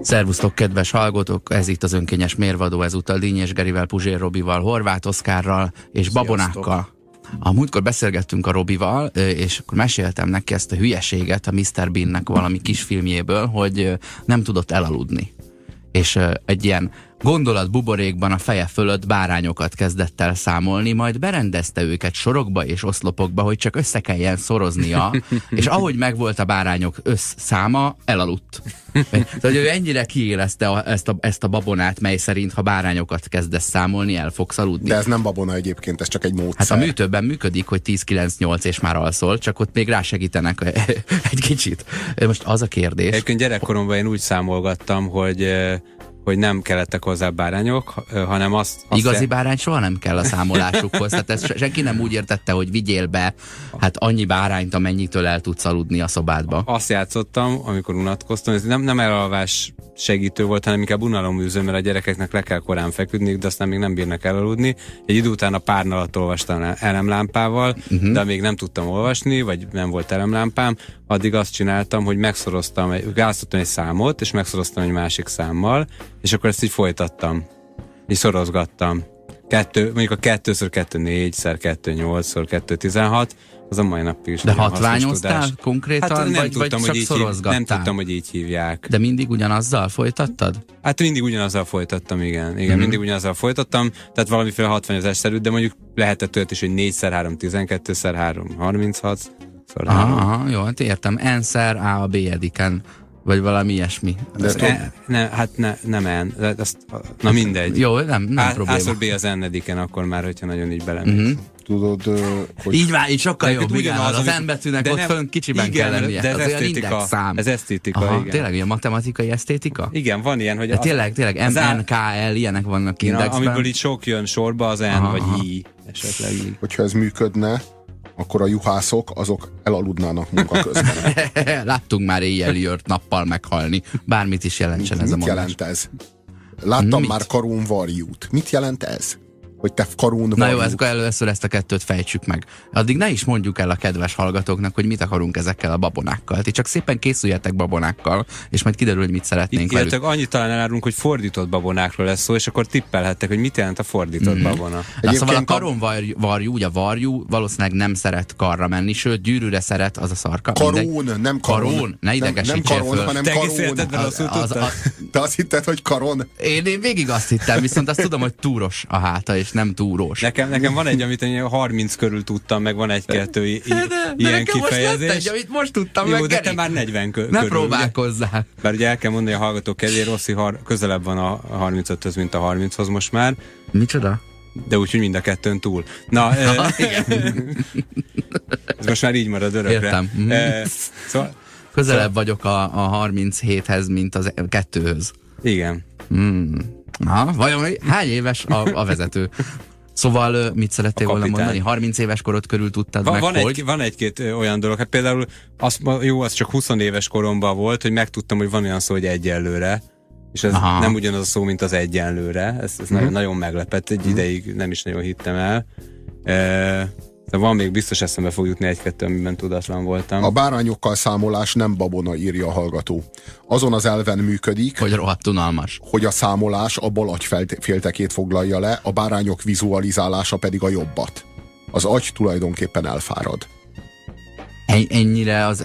Szervusztok, kedves hallgatók! Ez itt az önkényes mérvadó, ezúttal Dínyes Gerivel, Puzsér Robival, Horváth Oszkárral és Babonákkal. A múltkor beszélgettünk a Robival, és akkor meséltem neki ezt a hülyeséget a Mr. Beannek valami kisfilmjéből, hogy nem tudott elaludni. És egy ilyen Gondolat buborékban a feje fölött bárányokat kezdett el számolni, majd berendezte őket sorokba és oszlopokba, hogy csak össze kelljen szoroznia, és ahogy megvolt a bárányok összszáma, elaludt. Tehát, hogy ő ennyire kiélezte a, ezt, a, ezt a babonát, mely szerint, ha bárányokat kezdesz számolni, el fogsz aludni. De ez nem babona egyébként, ez csak egy módszer. Hát a műtőben működik, hogy 10-9-8 és már alszol, csak ott még rásegítenek egy kicsit. Most az a kérdés. Egyébként gyerekkoromban én úgy számolgattam, hogy hogy nem kellettek hozzá bárányok, hanem azt... azt Igazi bárány soha nem kell a számolásukhoz. Tehát ezt senki nem úgy értette, hogy vigyél be hát annyi bárányt, amennyitől el tudsz aludni a szobádba. Azt játszottam, amikor unatkoztam, ez nem, nem elalvás segítő volt, hanem inkább unaloműző, mert a gyerekeknek le kell korán feküdni, de aztán még nem bírnak elaludni. Egy idő után a párna alatt olvastam elemlámpával, uh-huh. de még nem tudtam olvasni, vagy nem volt elemlámpám, addig azt csináltam, hogy megszoroztam, választottam egy számot, és megszoroztam egy másik számmal, és akkor ezt így folytattam. Így szorozgattam. Kettő, mondjuk a 2x2 4-szer 2 8 2 16 az a mai napig is De hatványoztál konkrétan, hát nem vagy, tudtam, vagy csak hogy így, Nem tudtam, hogy így hívják. De mindig ugyanazzal folytattad? Hát mindig ugyanazzal folytattam, igen. Igen, mm-hmm. mindig ugyanazzal folytattam, tehát valamiféle hatványozás szerű, de mondjuk lehetett olyat is, hogy 4x3 12x3 36 Szóval Aha, jó, hát értem. Enszer A a B ediken vagy valami ilyesmi. De ne, ne, hát ne, nem en, de azt, na mindegy. Jó, nem, nem Á, probléma. B az ennediken, akkor már, hogyha nagyon így belemész. Uh-huh. Tudod, hogy... Így már, így sokkal jobb, igen, az, az N betűnek ott fönn kicsiben igen, kell lennie. De ez az esztétika, szám. Ez esztétika, Aha, igen. Tényleg, ilyen matematikai esztétika? Igen, van ilyen, hogy... De tényleg, tényleg, M, N, K, L, ilyenek vannak indexben. Amiből így sok jön sorba, az N aha, vagy I esetleg így. Hogyha ez működne, akkor a juhászok azok elaludnának munka közben. Láttunk már éjjel jört nappal meghalni. Bármit is jelentsen ez a mondás. jelent ez? Láttam no, már karón varjút. Mit jelent ez? Hogy te karún Na jó, akkor először ezt a kettőt fejtsük meg. Addig ne is mondjuk el a kedves hallgatóknak, hogy mit akarunk ezekkel a babonákkal. Ti csak szépen készüljetek babonákkal, és majd kiderül, hogy mit szeretnénk velük. Illetve annyit talán elárulunk, hogy fordított babonákról lesz szó, és akkor tippelhettek, hogy mit jelent a fordított mm. babona. Na, szóval a karon varjú, varjú, ugye varjú valószínűleg nem szeret karra menni, sőt gyűrűre szeret az a szarka. Karón, mindegy. nem karon. Karón? Ne idegesítsél nem, nem karon, föl. hanem Te karon. Az, az, az, az, Te azt hitted, hogy karon? Én, én végig azt hittem, viszont azt tudom, hogy túros a háta, és nem túrós. Nekem, nekem van egy, amit én 30 körül tudtam, meg van egy-kettő ilyen de kifejezés. Most egy, amit most tudtam Jó, meg. de te már 40 körül. Ne próbálkozzál. Mert ugye el kell mondani a hallgatók kedvére, Rossi har- közelebb van a 35-höz, mint a 30-hoz most már. Micsoda? De úgyhogy mind a kettőn túl. Na, ez most már így marad örökre. Értem. Mm. szóval, Közelebb szóval... vagyok a, a 37-hez, mint az kettőhöz. Igen. Mm. Na, vajon hány éves a, a vezető? Szóval mit szerettél volna mondani? 30 éves korod körül tudtad van, meg, van hogy? Egy, van egy-két olyan dolog. Hát például az, jó, az csak 20 éves koromban volt, hogy megtudtam, hogy van olyan szó, hogy egyenlőre. És ez Aha. nem ugyanaz a szó, mint az egyenlőre. Ez, ez mm. nagyon, nagyon meglepett. Egy mm. ideig nem is nagyon hittem el. E, de van még biztos eszembe fog jutni egy-kettő, amiben tudatlan voltam. A bárányokkal számolás nem babona, írja a hallgató. Azon az elven működik, hogy rohadt unalmas. Hogy a számolás a bal agyféltekét foglalja le, a bárányok vizualizálása pedig a jobbat. Az agy tulajdonképpen elfárad. Ennyire az,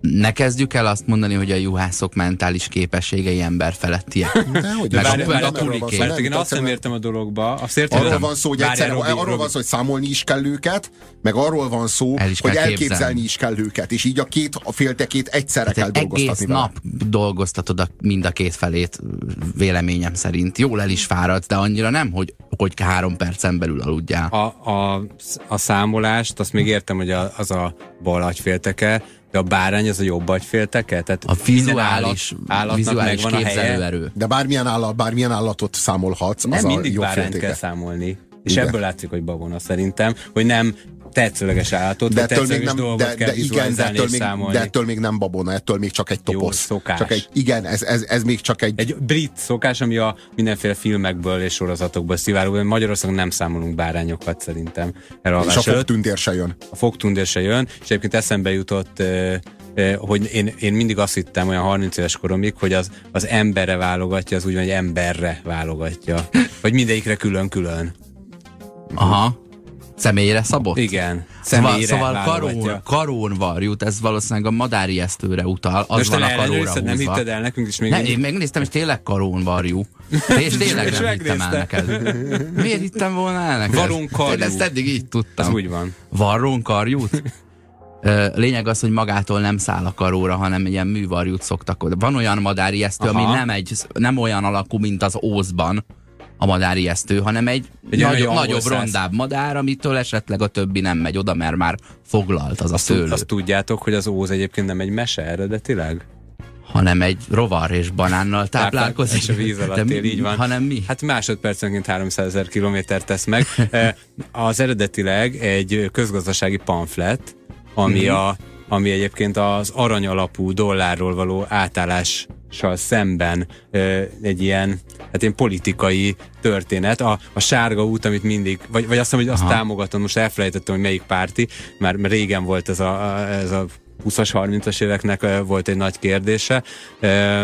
ne kezdjük el azt mondani, hogy a juhászok mentális képességei ember felettiek. Meg a, meg a puliké. Én azt nem értem a dologba. Azt értem, arról van szó, hogy egyszer, Robi, arról Robi. van szó, hogy számolni is kell őket, meg arról van szó, El hogy elképzelni is kell őket, és így a két a féltekét egyszerre Tehát kell dolgoztatni. Egész nap dolgoztatod a, mind a két felét véleményem szerint. Jól el is fáradsz, de annyira nem, hogy, hogy három percen belül aludjál. A, a, a számolást, azt még értem, hogy a, az a bal agyfélteke, de a bárány az a jobb agyfélteke? Tehát a vizuális, állat, vizuális képzelőerő. De bármilyen, állat, bármilyen állatot számolhatsz, nem az mindig a jobb bárányt kell számolni. És Igen. ebből látszik, hogy babona szerintem, hogy nem tetszőleges állatot, de ettől még nem, de, de igen, de ettől, még, de ettől még nem babona, ettől még csak egy toposz. Jó, szokás. Csak egy, igen, ez, ez, ez még csak egy... Egy brit szokás, ami a mindenféle filmekből és sorozatokból szivárog, Magyarországon nem számolunk bárányokat szerintem. És a fogtündér se jön. A fogtündér se jön, és egyébként eszembe jutott hogy én, én mindig azt hittem olyan 30 éves koromig, hogy az, az emberre válogatja, az úgy van, hogy emberre válogatja. Vagy mindegyikre külön-külön. Aha. Személyre szabott? Igen. Szóval, szóval karón, karón varjút, ez valószínűleg a madári esztőre utal, az Most van a karóra Nem hitted el nekünk is még ne, Én megnéztem, és tényleg karón varjú. És tényleg nem hittem el neked. Miért hittem volna el neked? Varón karjú. Én ezt eddig így tudtam. Ez úgy van. Varrón karjút? Lényeg az, hogy magától nem száll a karóra, hanem ilyen művarjút szoktak oda. Van olyan madári esztő, Aha. ami nem, egy, nem olyan alakú, mint az ózban, a madárijesztő, hanem egy, egy nagyobb, nagyobb rondább madár, amitől esetleg a többi nem megy oda, mert már foglalt az azt a szőlő. Azt tudjátok, hogy az óz egyébként nem egy mese eredetileg? hanem egy rovar és banánnal táplálkozik. És a víz alatt él, így van. Hanem mi? Hát másodpercenként 300 ezer kilométert tesz meg. Az eredetileg egy közgazdasági pamflet, ami, mm-hmm. a, ami egyébként az arany alapú dollárról való átállás szemben ö, egy ilyen, hát ilyen politikai történet. A, a sárga út, amit mindig, vagy, vagy azt mondom, hogy azt Aha. támogatom, most elfelejtettem, hogy melyik párti, mert, mert régen volt ez a, ez a 20-as, 30-as éveknek volt egy nagy kérdése. Ö,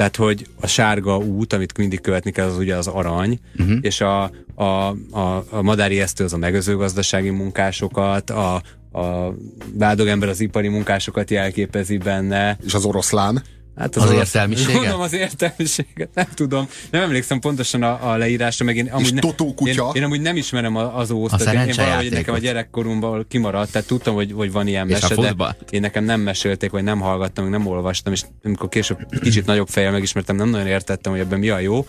tehát, hogy a sárga út, amit mindig követni kell, az ugye az arany, uh-huh. és a, a, a, a madári esztő az a megözőgazdasági munkásokat, a, a vádogember az ipari munkásokat jelképezi benne. És az oroszlán? Hát az, az értelmiséget? Mondom az értelmiséget, nem tudom. Nem emlékszem pontosan a, a leírásra, meg én amúgy, ne, én, én amúgy nem ismerem az ózt. A én valahogy nekem a gyerekkoromban kimaradt, tehát tudtam, hogy, hogy van ilyen mese, de én nekem nem mesélték, vagy nem hallgattam, meg nem olvastam, és amikor később kicsit nagyobb fejjel megismertem, nem nagyon értettem, hogy ebben mi a jó.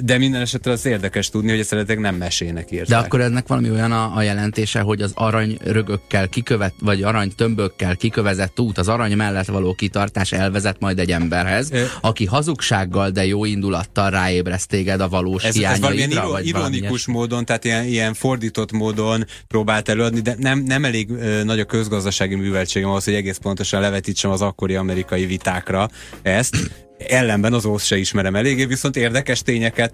De minden esetre az érdekes tudni, hogy ezt nem mesének írták. De akkor ennek valami olyan a, a jelentése, hogy az arany rögökkel kikövet, vagy arany tömbökkel kikövezett út, az arany mellett való kitartás elvezet majd egy emberhez, aki hazugsággal, de jó indulattal ráébreszt téged a valós ez. Ez valamilyen vagy ironikus módon, tehát ilyen, ilyen fordított módon próbált előadni, de nem, nem elég ö, nagy a közgazdasági műveltségem ahhoz, hogy egész pontosan levetítsem az akkori amerikai vitákra ezt ellenben az ósz se ismerem eléggé, viszont érdekes tényeket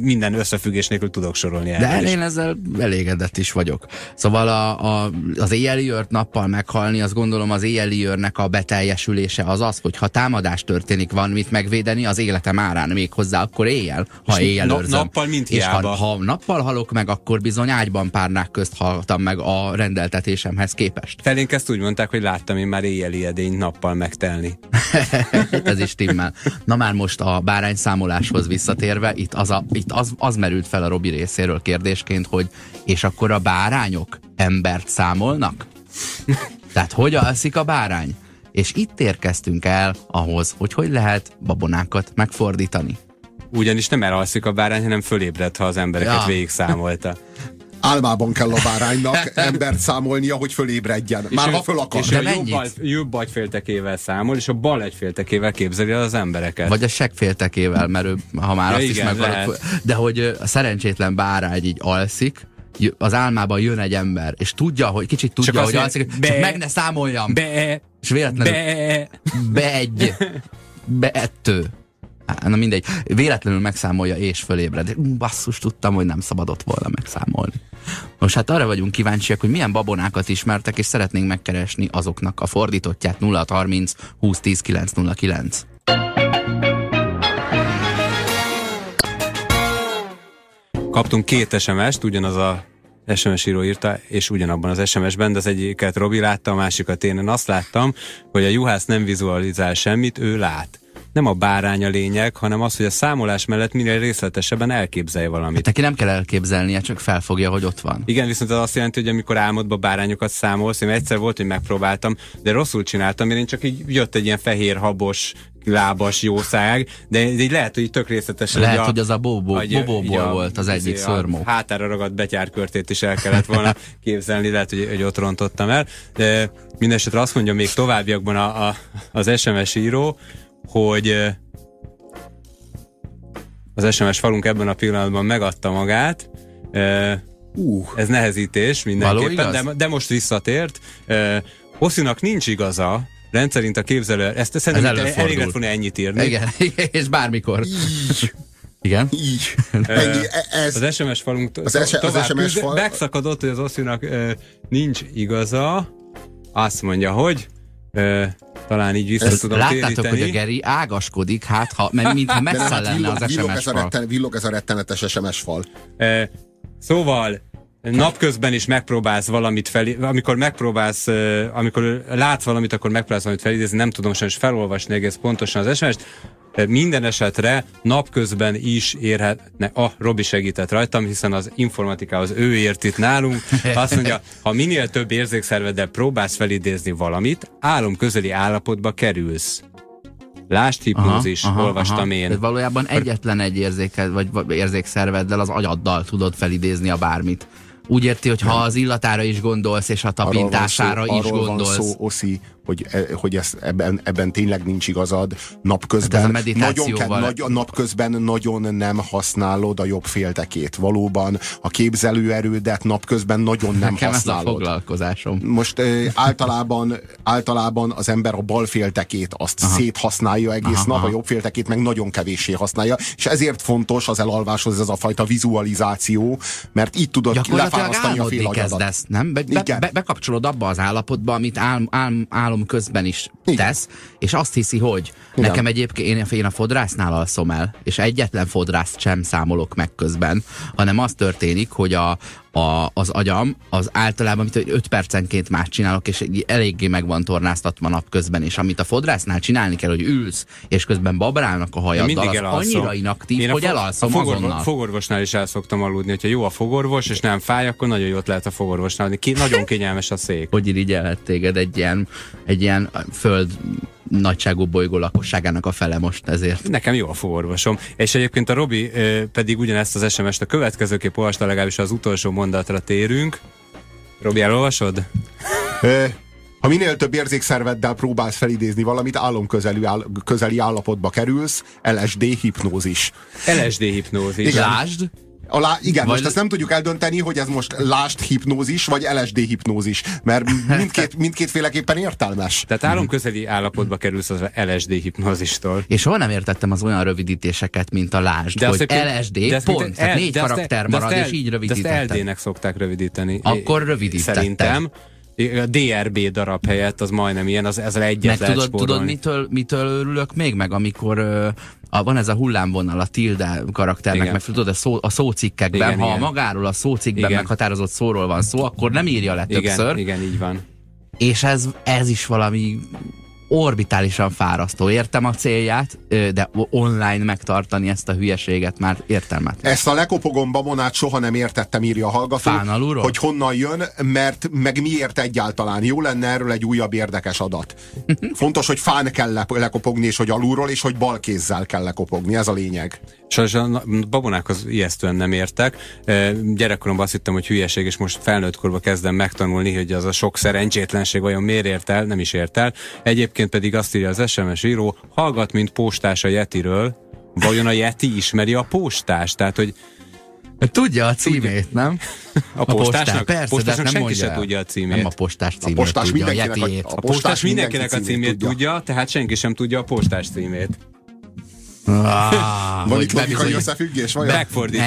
minden összefüggés nélkül tudok sorolni. De én ezzel elégedett is vagyok. Szóval a, a, az éjjeli őrt nappal meghalni, azt gondolom az éjjeli őrnek a beteljesülése az az, hogy ha támadás történik, van mit megvédeni az életem árán még hozzá, akkor éjjel, ha és éjjel na, őrzöm. Nappal mint És ha, ha nappal halok meg, akkor bizony ágyban párnák közt haltam meg a rendeltetésemhez képest. Felénk ezt úgy mondták, hogy láttam én már éjjeli edény nappal megtelni. Ez is timmel. Na már most a bárányszámoláshoz visszatérve, itt, az, a, itt az, az merült fel a Robi részéről kérdésként, hogy és akkor a bárányok embert számolnak? Tehát hogy alszik a bárány? És itt érkeztünk el ahhoz, hogy hogy lehet babonákat megfordítani. Ugyanis nem elalszik a bárány, hanem fölébred, ha az embereket ja. végig számolta álmában kell a báránynak embert számolnia, hogy fölébredjen. Már ha föl akar. És De a jobb, agyféltekével számol, és a bal egyféltekével képzeli az embereket. Vagy a segféltekével, mert ő, ha már ja, azt igen, is meg De hogy a szerencsétlen bárány így alszik, az álmában jön egy ember, és tudja, hogy kicsit tudja, csak hogy alszik, be, csak meg ne számoljam. Be, és véletlenül be, be egy, be ettő. Na mindegy, véletlenül megszámolja és fölébred. Basszus, tudtam, hogy nem szabadott volna megszámolni. Most hát arra vagyunk kíváncsiak, hogy milyen babonákat ismertek, és szeretnénk megkeresni azoknak a fordítottját 0630 2010 909. Kaptunk két SMS-t, ugyanaz a SMS író írta, és ugyanabban az SMS-ben, de az egyiket Robi látta, a másikat én. én azt láttam, hogy a juhász nem vizualizál semmit, ő lát nem a bárány a lényeg, hanem az, hogy a számolás mellett minél részletesebben elképzelje valamit. Hát neki nem kell elképzelnie, csak felfogja, hogy ott van. Igen, viszont az azt jelenti, hogy amikor álmodba bárányokat számolsz, én egyszer volt, hogy megpróbáltam, de rosszul csináltam, mert én csak így jött egy ilyen fehér habos lábas jószág, de így lehet, hogy tök részletesen. Lehet, a, hogy az a bobó, bobóból volt az egyik szörmó. Hátára ragadt betyárkörtét is el kellett volna képzelni, lehet, hogy, hogy ott rontottam el. De mindesetre azt mondja még továbbiakban a, a, az SMS író, hogy az SMS falunk ebben a pillanatban megadta magát. Uh, ez nehezítés mindenképpen, de, de most visszatért. Hosszinak nincs igaza, rendszerint a képzelő, ezt szerintem ez elég lett volna ennyit írni. Igen, és bármikor. Igen? Így. Ennyi, ez, az SMS falunk az, es, az SMS fal... megszakadott, hogy az Osszinak nincs igaza. Azt mondja, hogy Ö, talán így vissza Ezt tudom Láttátok, téríteni. hogy a Geri ágaskodik, hát ha, mert mintha messze hát lenne villog, az SMS fal. Retten, villog ez a rettenetes SMS fal. Ö, szóval napközben is megpróbálsz valamit fel, amikor megpróbálsz, amikor látsz valamit, akkor megpróbálsz valamit felidézni, nem tudom sajnos felolvasni egész pontosan az SMS-t, minden esetre napközben is érhetne, a ah, Robi segített rajtam, hiszen az informatikához ő ért itt nálunk. Azt mondja, ha minél több érzékszerveddel próbálsz felidézni valamit, álom közeli állapotba kerülsz. Lást hipnózis, aha, aha, olvastam aha. én. Tehát valójában egyetlen egy érzéked, vagy érzékszerveddel, az agyaddal tudod felidézni a bármit. Úgy érti, hogy ha az illatára is gondolsz, és a tapintására arról szó, is arról gondolsz. Van szó, Oszi, hogy, e, hogy ez, ebben, ebben tényleg nincs igazad. Napközben, hát nagyon ke, nagy, napközben nagyon nem használod a jobb féltekét. Valóban a képzelőerődet napközben nagyon nem Nekem használod. Ez a foglalkozásom. Most általában, általában az ember a bal féltekét azt aha. széthasználja egész aha, nap, aha. a jobb féltekét meg nagyon kevéssé használja, és ezért fontos az elalváshoz ez a fajta vizualizáció, mert így tudod lefárasztani a félagyadat. nem? Be, be, be, bekapcsolod abba az állapotba, amit ál, ál, ál álom közben is Igen. tesz, és azt hiszi, hogy Igen. nekem egyébként én, én a fodrásznál alszom el, és egyetlen fodrászt sem számolok meg közben, hanem az történik, hogy a, a, az agyam, az általában, amit 5 percenként más csinálok, és eléggé meg van tornáztatva napközben, és amit a fodrásznál csinálni kell, hogy ülsz, és közben babrálnak a hajaddal, az elalszom. annyira inaktív, Én hogy elalszom a fogorvo, azonnal. fogorvosnál is el szoktam aludni, hogyha jó a fogorvos, és nem fáj, akkor nagyon jót lehet a fogorvosnál. Ki, nagyon kényelmes a szék. hogy irigyelhet téged egy ilyen, egy ilyen föld nagyságú bolygó lakosságának a fele most ezért. Nekem jó a fogorvosom. És egyébként a Robi pedig ugyanezt az SMS-t a következőképp olvasta, legalábbis az utolsó mondatra térünk. Robi, elolvasod? Ha minél több érzékszerveddel próbálsz felidézni valamit, álomközeli áll, közeli állapotba kerülsz, LSD hipnózis. LSD hipnózis. Igen. Lásd, Alá, igen, vagy... most ezt nem tudjuk eldönteni, hogy ez most lást hipnózis, vagy LSD hipnózis, mert mindkét, mindkétféleképpen értelmes. Tehát álomközeli állapotba kerülsz az LSD hipnózistól. És soha nem értettem az olyan rövidítéseket, mint a lásd, de hogy szépen, LSD, de pont, el, tehát négy karakter marad, el, és így rövidítettem. De ezt LD-nek szokták rövidíteni. Akkor rövidítettem. Szerintem. A DRB darab helyett az majdnem ilyen, az ezzel egyet meg tudod, tudod mitől, mitől örülök még meg, amikor a, van ez a hullámvonal a Tilda karakternek, igen. meg tudod, a, szó, a szócikkekben, igen, ha igen. magáról a szócikkben igen. meghatározott szóról van szó, akkor nem írja le többször. Igen, igen így van. És ez, ez is valami orbitálisan fárasztó. Értem a célját, de online megtartani ezt a hülyeséget már értelmet. Ezt a lekopogom babonát soha nem értettem, írja a hallgató, hogy honnan jön, mert meg miért egyáltalán. Jó lenne erről egy újabb érdekes adat. Fontos, hogy fán kell lekopogni, és hogy alulról, és hogy bal kézzel kell lekopogni. Ez a lényeg. Sajnos a babonákhoz ijesztően nem értek. Gyerekkoromban azt hittem, hogy hülyeség, és most felnőtt korban kezdem megtanulni, hogy az a sok szerencsétlenség vajon miért ért el, nem is ért el. Egyébként pedig azt írja az SMS író, hallgat, mint postás a Yetiről, vajon a Yeti ismeri a postást? Tehát, hogy Tudja a címét, nem? A, a postásnak? Persze, postásnak nem senki se tudja a címét. Nem a postás címét a postás tudja, mindenkinek a, a, a, postás a postás mindenkinek a címét tudja. tudja, tehát senki sem tudja a postás címét. Ah, Van itt logikai összefüggés? Vajon?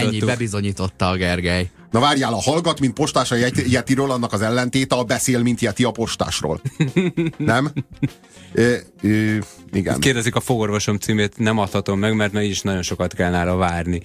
Ennyi, bebizonyította a Gergely. Na várjál, a hallgat, mint postás a Yetiről, annak az ellentéte a beszél, mint Yeti a postásról. Nem? Ö, ö, igen. Kérdezik a fogorvosom címét, nem adhatom meg, mert na is nagyon sokat kell nála várni.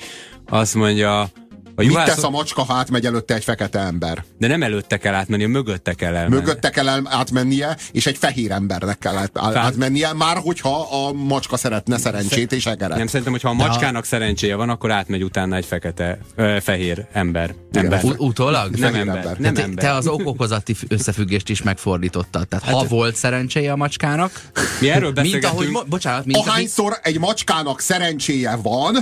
Azt mondja, a juhász... Mit tesz a macska, ha átmegy előtte egy fekete ember? De nem előtte kell átmenni, mögötte kell elmenni. Mögötte kell átmennie, és egy fehér embernek kell át, Fál... átmennie, már hogyha a macska szeretne szerencsét és egeret. Nem szerintem, hogyha a macskának a... szerencséje van, akkor átmegy utána egy fekete, ö, fehér ember. ember. utólag? Nem ember. ember. Nem te, ember. te az okokozati összefüggést is megfordítottad. Tehát hát, ha volt szerencséje a macskának, mi erről. Mint ahogy, bocsánat, mint Ahányszor ahogy... egy macskának szerencséje van,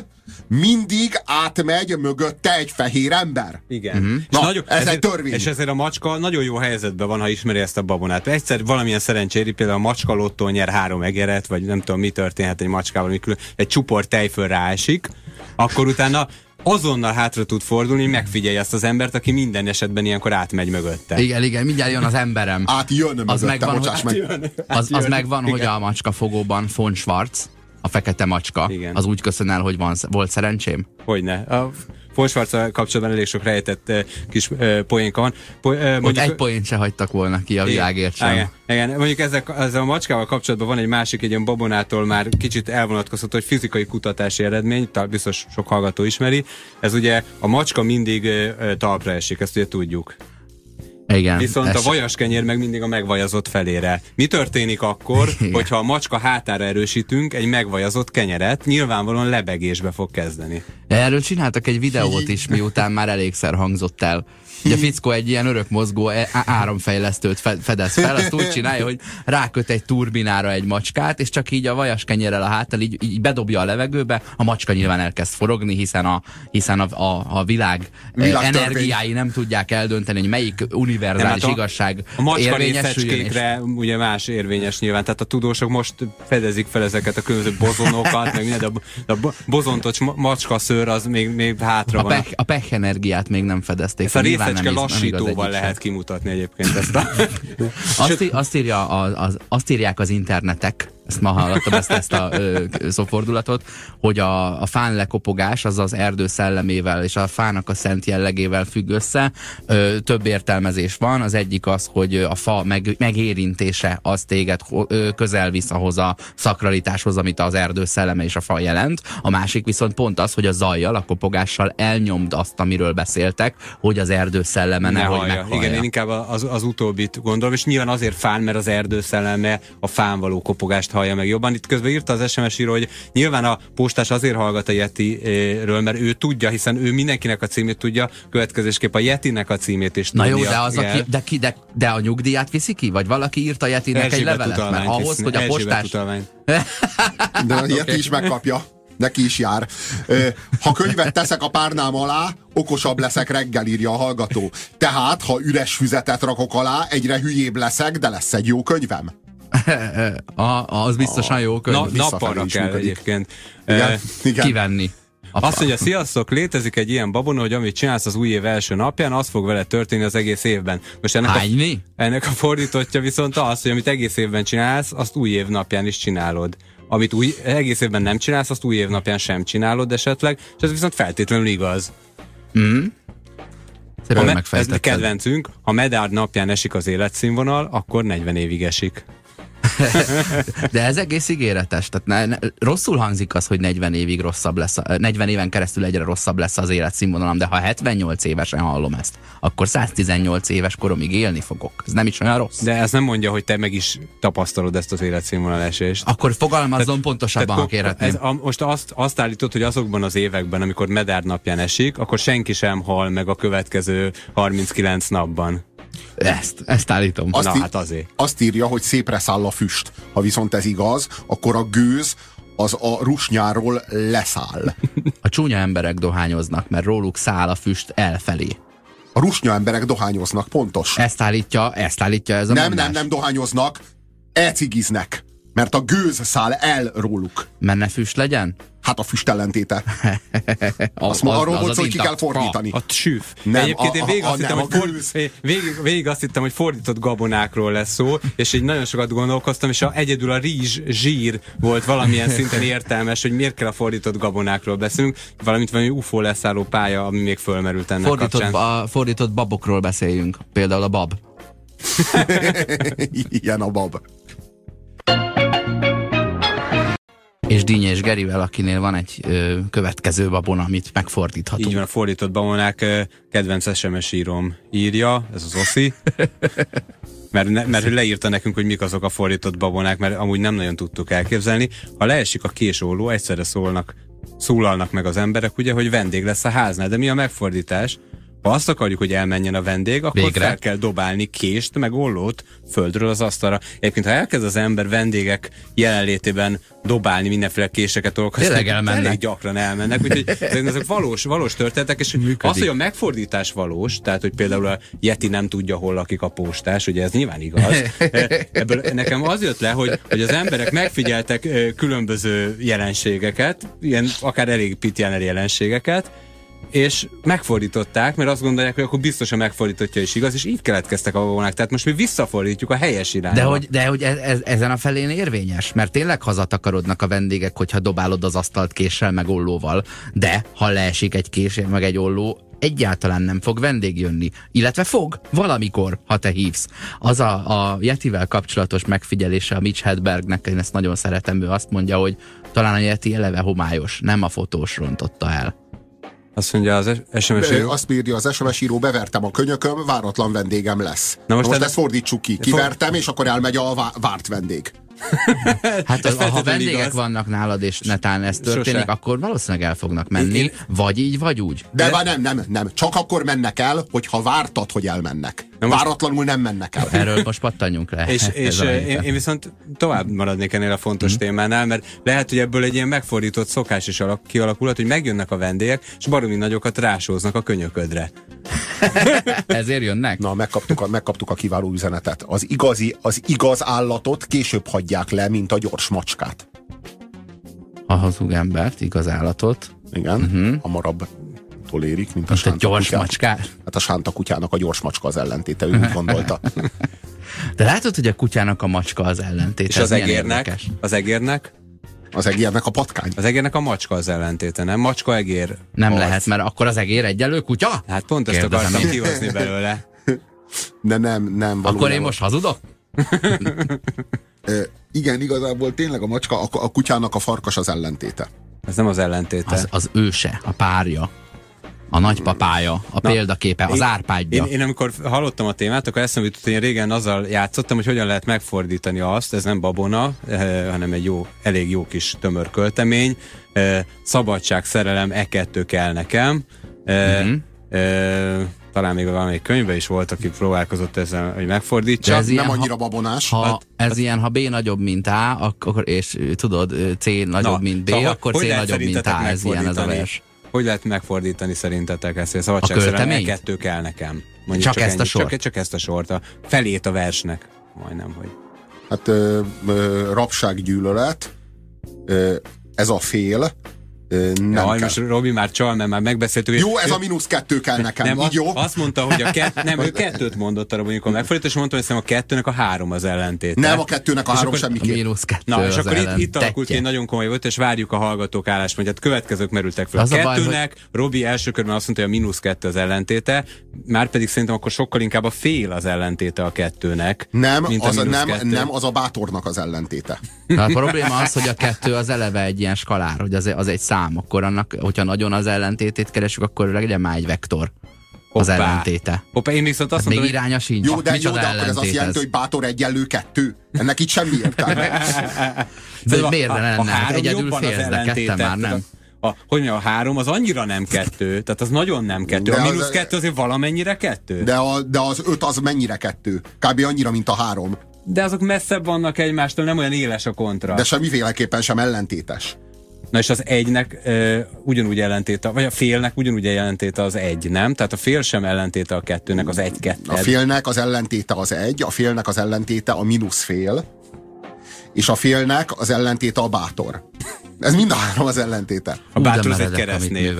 mindig átmegy mögötte egy fehér ember. Igen. Uh-huh. Na, nagyon, ez ezért, egy törvény. És ezért a macska nagyon jó helyzetben van, ha ismeri ezt a babonát. Egyszer valamilyen szerencséri, például a macska lottó nyer három egeret, vagy nem tudom, mi történhet egy macskával, amikor egy csupor tejföl ráesik, akkor utána azonnal hátra tud fordulni, megfigyelj azt az embert, aki minden esetben ilyenkor átmegy mögötte. Igen, igen, mindjárt jön az emberem. Átjön az megvan, bocsáss meg. Az, az megvan, igen. hogy a macska fogóban von Schwarz, a fekete macska, Igen. az úgy köszön el, hogy van, volt szerencsém? Hogyne. A Polsvarca kapcsolatban elég sok rejtett kis poénka van. Po, mondjuk, egy poént se hagytak volna ki a világért sem. Igen, igen. mondjuk ezek, ezzel a macskával kapcsolatban van egy másik, egy ilyen babonától már kicsit elvonatkozható, hogy fizikai kutatási eredmény, talán biztos sok hallgató ismeri. Ez ugye a macska mindig talpra esik, ezt ugye tudjuk. Igen, Viszont a vajas kenyér meg mindig a megvajazott felére. Mi történik akkor, Igen. hogyha a macska hátára erősítünk egy megvajazott kenyeret, nyilvánvalóan lebegésbe fog kezdeni. Erről csináltak egy videót is, miután már elégszer hangzott el Ugye a fickó egy ilyen örök mozgó e, áramfejlesztőt fedez fel, azt úgy csinálja, hogy ráköt egy turbinára egy macskát, és csak így a vajas kenyerrel a háttal így, így bedobja a levegőbe, a macska nyilván elkezd forogni, hiszen a, hiszen a, a, a világ, világ energiái nem tudják eldönteni, hogy melyik univerzális nem, hát a, igazság A macska és... ugye más érvényes nyilván, tehát a tudósok most fedezik fel ezeket a különböző bozonokat, meg minden, de a, a bozontos macskaszőr az még, még hátra a van. Pech, a pech energiát még nem fedezték. Ezt a részecske lassítóval lehet kimutatni egyébként ezt a... azt, azt, írja az, az, azt írják az internetek, ezt ma hallottam ezt, ezt a ö, szofordulatot, hogy a, a fán lekopogás az az erdő szellemével és a fának a szent jellegével függ össze. Ö, több értelmezés van. Az egyik az, hogy a fa meg, megérintése az téged ö, közel visz ahhoz a szakralitáshoz, amit az erdő szelleme és a fa jelent. A másik viszont pont az, hogy a zajjal, a kopogással elnyomd azt, amiről beszéltek, hogy az erdő szelleme ne, nehogy meghallja. Igen, én inkább az, az utóbbit gondolom, és nyilván azért fán, mert az erdő szelleme a fán való kopogást hallja meg jobban. Itt közben írta az SMS író, hogy nyilván a postás azért hallgat a Yeti-ről, mert ő tudja, hiszen ő mindenkinek a címét tudja, következésképp a Yetinek a címét is Na jó, de, az aki, de, ki, de, de a nyugdíjat viszi ki? Vagy valaki írta Yetinek egy levelet? Mert ahhoz, hogy a postás... de a Yeti okay. is megkapja neki is jár. Ha könyvet teszek a párnám alá, okosabb leszek reggel, írja a hallgató. Tehát, ha üres füzetet rakok alá, egyre hülyébb leszek, de lesz egy jó könyvem. a, az biztosan jó könyv. Na, nappalra kell működik. egyébként. Igen, igen. Kivenni. Apa. Azt mondja, sziasztok, létezik egy ilyen babona, hogy amit csinálsz az új év első napján, az fog vele történni az egész évben. Most ennek Hányni? a, ennek a fordítottja viszont az, hogy amit egész évben csinálsz, azt új év napján is csinálod. Amit új, egész évben nem csinálsz, azt új év napján sem csinálod esetleg, és ez viszont feltétlenül igaz. Mm. Ha me- ez kedvencünk, ha medár napján esik az életszínvonal, akkor 40 évig esik. De ez egész ígéretes. Tehát ne, ne, rosszul hangzik az, hogy 40 évig rosszabb lesz, 40 éven keresztül egyre rosszabb lesz az életszínvonalam, de ha 78 évesen hallom ezt, akkor 118 éves koromig élni fogok. Ez nem is olyan rossz. De ez nem mondja, hogy te meg is tapasztalod ezt az életszínvonal esést. Akkor fogalmazzon tehát, pontosabban, tehát, ha kérhetném. Ez, a, most azt, azt állítod, hogy azokban az években, amikor medár napján esik, akkor senki sem hal meg a következő 39 napban. Ezt, ezt állítom. Azt Na, hát azért. Azt írja, hogy szépre száll a füst. Ha viszont ez igaz, akkor a gőz az a rusnyáról leszáll. A csúnya emberek dohányoznak, mert róluk száll a füst elfelé. A rusnya emberek dohányoznak, pontos. Ezt állítja, ezt állítja ez a Nem, mondás. nem, nem dohányoznak, ecigiznek. Mert a gőz száll el róluk. Menne füst legyen? Hát a füst ellentéte. Azt az, arról volt hogy ki kell fordítani. A, a tűf. Nem, Egyébként én végig, a, azt, a, hittem, hogy for, végig, végig azt hittem, hogy fordított gabonákról lesz szó, és így nagyon sokat gondolkoztam, és a, egyedül a rizs, zsír volt valamilyen szinten értelmes, hogy miért kell a fordított gabonákról beszélünk, valamint valami UFO leszálló pálya, ami még fölmerült ennek fordított, kapcsán. A fordított babokról beszéljünk, például a bab. Ilyen a bab. És és Gerivel, akinél van egy ö, következő babon, amit megfordíthatunk. Így van, a fordított babonák kedvenc SMS írom írja, ez az Oszi. mert, ne, mert leírta nekünk, hogy mik azok a fordított babonák, mert amúgy nem nagyon tudtuk elképzelni. Ha leesik a késóló, egyszerre szólnak, szólalnak meg az emberek, ugye, hogy vendég lesz a háznál, de mi a megfordítás? Ha azt akarjuk, hogy elmenjen a vendég, akkor Végre. fel kell dobálni kést, meg ollót földről az asztalra. Egyébként, ha elkezd az ember vendégek jelenlétében dobálni mindenféle késeket, akkor Tényleg elmennek. elég gyakran elmennek. Úgyhogy ezek valós, valós történetek, és Működik. az, hogy a megfordítás valós, tehát, hogy például a Yeti nem tudja, hol lakik a postás, ugye ez nyilván igaz. Ebből nekem az jött le, hogy, hogy az emberek megfigyeltek különböző jelenségeket, ilyen akár elég pitjener jelenségeket, és megfordították, mert azt gondolják, hogy akkor biztosan megfordítottja is igaz, és így keletkeztek a babonák. Tehát most mi visszafordítjuk a helyes irányba. De hogy, de hogy ez, ez, ezen a felén érvényes? Mert tényleg hazatakarodnak a vendégek, hogyha dobálod az asztalt késsel meg ollóval. De ha leesik egy kés meg egy olló, egyáltalán nem fog vendég jönni. Illetve fog, valamikor, ha te hívsz. Az a, a Yetivel kapcsolatos megfigyelése a Mitch Hedbergnek, én ezt nagyon szeretem, ő azt mondja, hogy talán a Yeti eleve homályos, nem a fotós rontotta el. Azt mondja az SMS író. Azt írja az SMS író, bevertem a könyököm, váratlan vendégem lesz. Na most, Na most ezt fordítsuk ki. Kivertem, és akkor elmegy a várt vendég. Hát az, ha vendégek igaz. vannak nálad, és netán ez történik, Sose. akkor valószínűleg el fognak menni, én, vagy így, vagy úgy. De, De nem, nem, nem. Csak akkor mennek el, hogyha vártad, hogy elmennek. Most... Váratlanul nem mennek el. Erről most pattanjunk le. És, és én, én viszont tovább maradnék ennél a fontos mm. témánál, mert lehet, hogy ebből egy ilyen megfordított szokás is alak, kialakulhat, hogy megjönnek a vendégek, és baromi nagyokat rásóznak a könyöködre. Ezért jönnek? Na, megkaptuk a, megkaptuk a kiváló üzenetet. Az igazi, az igaz állatot később hagyják le, mint a gyors macskát. A hazug embert, igaz állatot. Igen, uh-huh. hamarabb tolérik, mint a, mint a gyors kutyát. macskát. Hát a sánta kutyának a gyors macska az ellentéte, ő úgy gondolta. De látod, hogy a kutyának a macska az ellentéte. És az egérnek? Az egérnek? Az egérnek a patkány. Az egérnek a macska az ellentéte, nem? Macska egér. Nem arc. lehet, mert akkor az egér egyelő kutya? Hát pont ezt Kérdezem akartam én. kihozni belőle. De nem, nem. Valójában. Akkor én most hazudok? e, igen, igazából tényleg a macska, a, a kutyának a farkas az ellentéte. Ez nem az ellentéte. Az, az őse, a párja a nagypapája, a Na, példaképe, az én, árpádja. Én, én amikor hallottam a témát, akkor eszembe jutott, hogy én régen azzal játszottam, hogy hogyan lehet megfordítani azt, ez nem babona, eh, hanem egy jó, elég jó kis tömör költemény. Eh, szabadság, szerelem, e kettő kell nekem. Eh, mm-hmm. eh, talán még valamelyik könyvben is volt, aki próbálkozott ezzel, hogy megfordítsa. ez nem annyira babonás. Ha hát, ez hát, ilyen, ha B nagyobb, mint A, akkor, és tudod, C nagyobb, na, mint B, szóval, akkor C nagyobb, mint A, ez ilyen ez a vers. Hogy lehet megfordítani szerintetek ezt, hogy a szabadságszerelem kettő kell nekem? Mondjuk csak, csak ezt ennyi, a sort? Csak, csak ezt a sort, a felét a versnek. Majdnem, hogy... Hát ö, ö, rabsággyűlölet, ö, ez a fél, nem Jaj, most Robi már csal, mert már megbeszéltük. Jó, ez a mínusz kettő kell nekem, nem, így jó? Azt mondta, hogy a kett, nem, ő kettőt mondott arra, amikor megfordít, és mondta, hogy a kettőnek a három az ellentét. Nem, a kettőnek a és három semmi A mínusz kettő Na, és akkor itt, itt alakult ki egy nagyon komoly volt, és várjuk a hallgatók álláspontját. Következők merültek fel. Az a kettőnek, baj, hogy... Robi első körben azt mondta, hogy a mínusz kettő az ellentéte, már pedig szerintem akkor sokkal inkább a fél az ellentéte a kettőnek. Nem, mint az, a, nem, kettő. nem az a bátornak az ellentéte. A probléma az, hogy a kettő az eleve egy ilyen skalár, hogy az, az egy szám, akkor annak hogyha nagyon az ellentétét keresünk, akkor legyen már egy vektor. Hoppá. Az ellentéte. Hoppá, én viszont azt hát mondom, még iránya sincs. Jó, de, jó, de akkor ez azt jelenti, hogy bátor egyenlő kettő. Ennek itt semmi értelme. de, de miért ne lenne? Hát egyedül félsz, de ketten már nem. A, hogy mondjam, a három az annyira nem kettő, tehát az nagyon nem kettő. De a mínusz az, kettő azért valamennyire kettő. De, a, de az öt az mennyire kettő? Kb. annyira, mint a három. De azok messzebb vannak egymástól, nem olyan éles a kontra. De semmiféleképpen sem ellentétes. Na és az egynek e, ugyanúgy ellentéte, vagy a félnek ugyanúgy ellentéte az egy, nem? Tehát a fél sem ellentéte a kettőnek, az egy kettő. A félnek az ellentéte az egy, a félnek az ellentéte a mínusz fél, és a félnek az ellentéte a bátor. Ez mind a három az ellentéte. A bátor az egy keresztnév.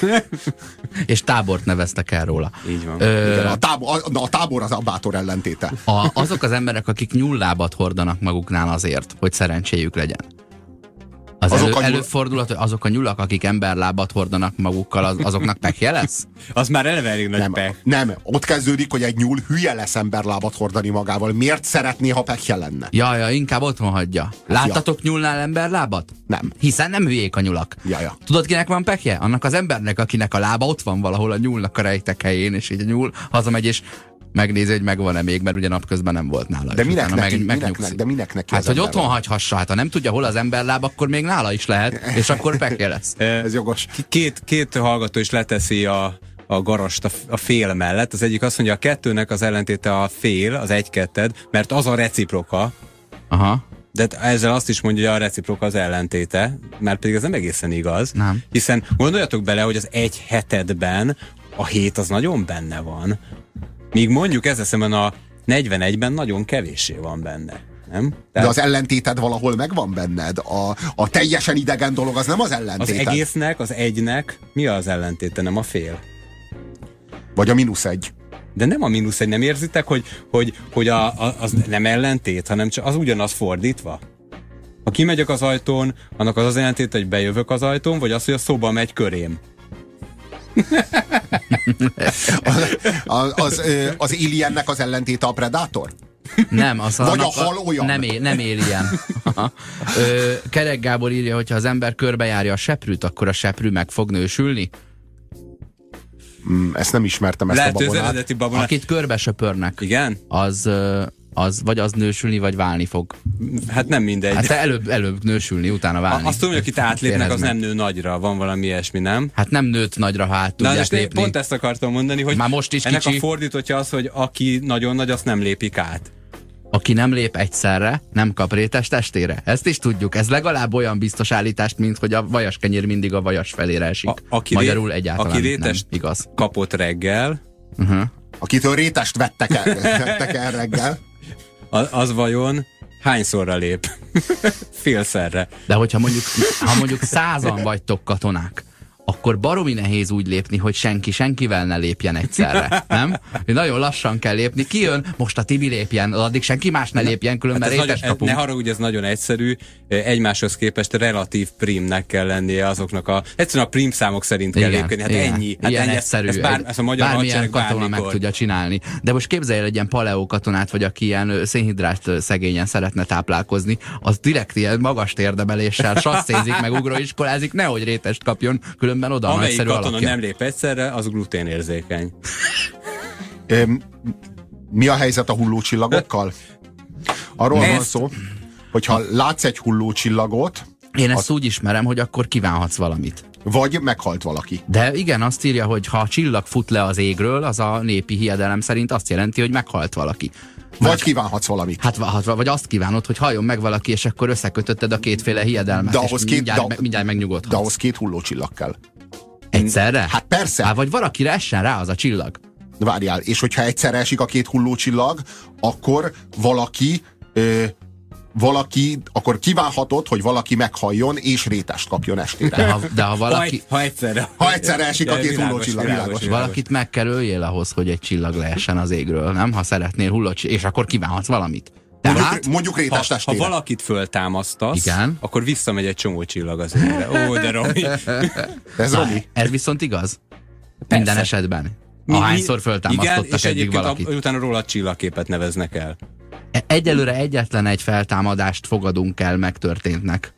és tábort neveztek el róla. Így van. Ö, Igen, a, tábor, a, a tábor az a bátor ellentéte. A, azok az emberek, akik nyullábat hordanak maguknál azért, hogy szerencséjük legyen. Az azok elő, a nyul... előfordulhat, hogy azok a nyulak, akik emberlábat hordanak magukkal, az, azoknak pekje lesz? az már eleve elég nagy nem, pek. Nem, ott kezdődik, hogy egy nyúl hülye lesz emberlábat hordani magával. Miért szeretné, ha pekje lenne? Ja, ja, inkább otthon hagyja. Láttatok ja. nyúlnál emberlábat? Nem. Hiszen nem hülyék a nyulak. Ja, ja. Tudod, kinek van pekje? Annak az embernek, akinek a lába ott van valahol a nyúlnak a rejtek helyén, és így a nyúl hazamegy, és megnézi, hogy megvan-e még, mert ugye napközben nem volt nála. De minek, neki, meg, minek, de minek neki Hát, hogy otthon hagyhassa, hát ha nem tudja, hol az emberláb, akkor még nála is lehet, és akkor pekje lesz. Ez jogos. Két, két hallgató is leteszi a, a garast a, a fél mellett. Az egyik azt mondja, a kettőnek az ellentéte a fél, az egy-ketted, mert az a reciproka. Aha. De ezzel azt is mondja, hogy a reciproka az ellentéte, mert pedig ez nem egészen igaz. Nem. Hiszen gondoljatok bele, hogy az egy hetedben a hét az nagyon benne van. Míg mondjuk ezzel szemben a 41-ben nagyon kevéssé van benne. Nem? De az ellentéted valahol megvan benned. A, a teljesen idegen dolog az nem az az ellentéted. egésznek, az egynek mi az ellentéte, nem a fél? Vagy a mínusz egy. De nem a mínusz egy, nem érzitek, hogy, hogy, hogy a, a, az nem ellentét, hanem csak az ugyanaz fordítva? Ha kimegyek az ajtón, annak az az ellentét, hogy bejövök az ajtón, vagy az, hogy a szoba megy körém. Az, az, az, aliennek az ellentéte a Predator? Nem, az Vagy a hal olyan. Nem, é, nem alien. Ö, Kerek Gábor írja, hogy ha az ember körbejárja a seprűt, akkor a seprű meg fog nősülni. Mm, ezt nem ismertem, ezt Lehet, a hogy az babonát. eredeti babonát. Akit körbe söpörnek, Igen? az, ö, az vagy az nősülni, vagy válni fog. Hát nem mindegy. Hát előbb, előbb nősülni, utána válni. Azt tudom, hogy akit átlépnek, az nem nő nagyra, van valami ilyesmi, nem? Hát nem nőtt nagyra, ha át Na, tudják most én lépni. pont ezt akartam mondani, hogy Már most is ennek kicsi. a fordítottja az, hogy aki nagyon nagy, azt nem lépik át. Aki nem lép egyszerre, nem kap rétes testére. Ezt is tudjuk. Ez legalább olyan biztos állítást, mint hogy a vajas kenyér mindig a vajas felére esik. A, aki Magyarul egyáltalán aki rétest nem igaz. kapott reggel, Uh-huh. Akitől rétest vettek el, vettek el reggel. Az, az vajon hányszorra lép? Félszerre. De hogyha mondjuk, ha mondjuk százan vagytok katonák, akkor baromi nehéz úgy lépni, hogy senki senkivel ne lépjen egyszerre, nem? Nagyon lassan kell lépni. Ki jön? Most a Tibi lépjen, addig senki más ne lépjen, különben Hát rétes ez, ne kapunk. haragudj, ez nagyon egyszerű. Egymáshoz képest relatív primnek kell lennie azoknak a... Egyszerűen a prim számok szerint kell lépni. Hát ennyi. Hát ilyen ennyi. egyszerű. Ez, ez, bár, Egy- ez a magyar bármilyen katona meg bármikor. tudja csinálni. De most képzelj el egy ilyen paleó katonát, vagy aki ilyen szénhidrát szegényen szeretne táplálkozni, az direkt ilyen magas térdemeléssel sasszézik, meg ugroiskolázik, nehogy rétest kapjon, különben oda a Amelyik nagyszerű katona alakja. nem lép egyszerre, az gluténérzékeny. Mi a helyzet a hullócsillagokkal? Arról van Ezt- szó, hogyha látsz egy hullócsillagot, Én ezt úgy ismerem, hogy akkor kívánhatsz valamit. vagy meghalt valaki. De igen, azt írja, hogy ha a csillag fut le az égről, az a népi hiedelem szerint azt jelenti, hogy meghalt valaki. Vagy kívánhatsz valamit. Hát, hát vagy azt kívánod, hogy halljon meg valaki, és akkor összekötötted a kétféle hiedelmet, De és ahhoz két- mindjárt, de- me, mindjárt megnyugodhatsz. De ahhoz két hullócsillag kell. Egyszerre? Hát persze. Hát, vagy valakire essen rá az a csillag. Várjál, és hogyha egyszerre esik a két hullócsillag, akkor valaki ö, valaki, akkor kívánhatod, hogy valaki meghalljon és rétest kapjon De estére. ha, de ha Ha, valaki, egy, ha egyszerre. Ha egyszerre esik a két világos, hullócsillag, világos, világos. világos. valakit meg kell öljél ahhoz, hogy egy csillag leessen az égről, nem? Ha szeretnél hullott, és akkor kívánhatsz valamit. Tehát, Mondjuk, mondjuk Ha, rétest ha valakit föltámasztasz, Igen. akkor visszamegy egy csomó csillag az égre. Ó, de Romi. Ez Romi. ez viszont igaz? Minden esetben. Ahányszor Igen, föltámasztottak és eddig egyébként valakit. a, utána róla csillagképet neveznek el. Egyelőre egyetlen egy feltámadást fogadunk el megtörténtnek.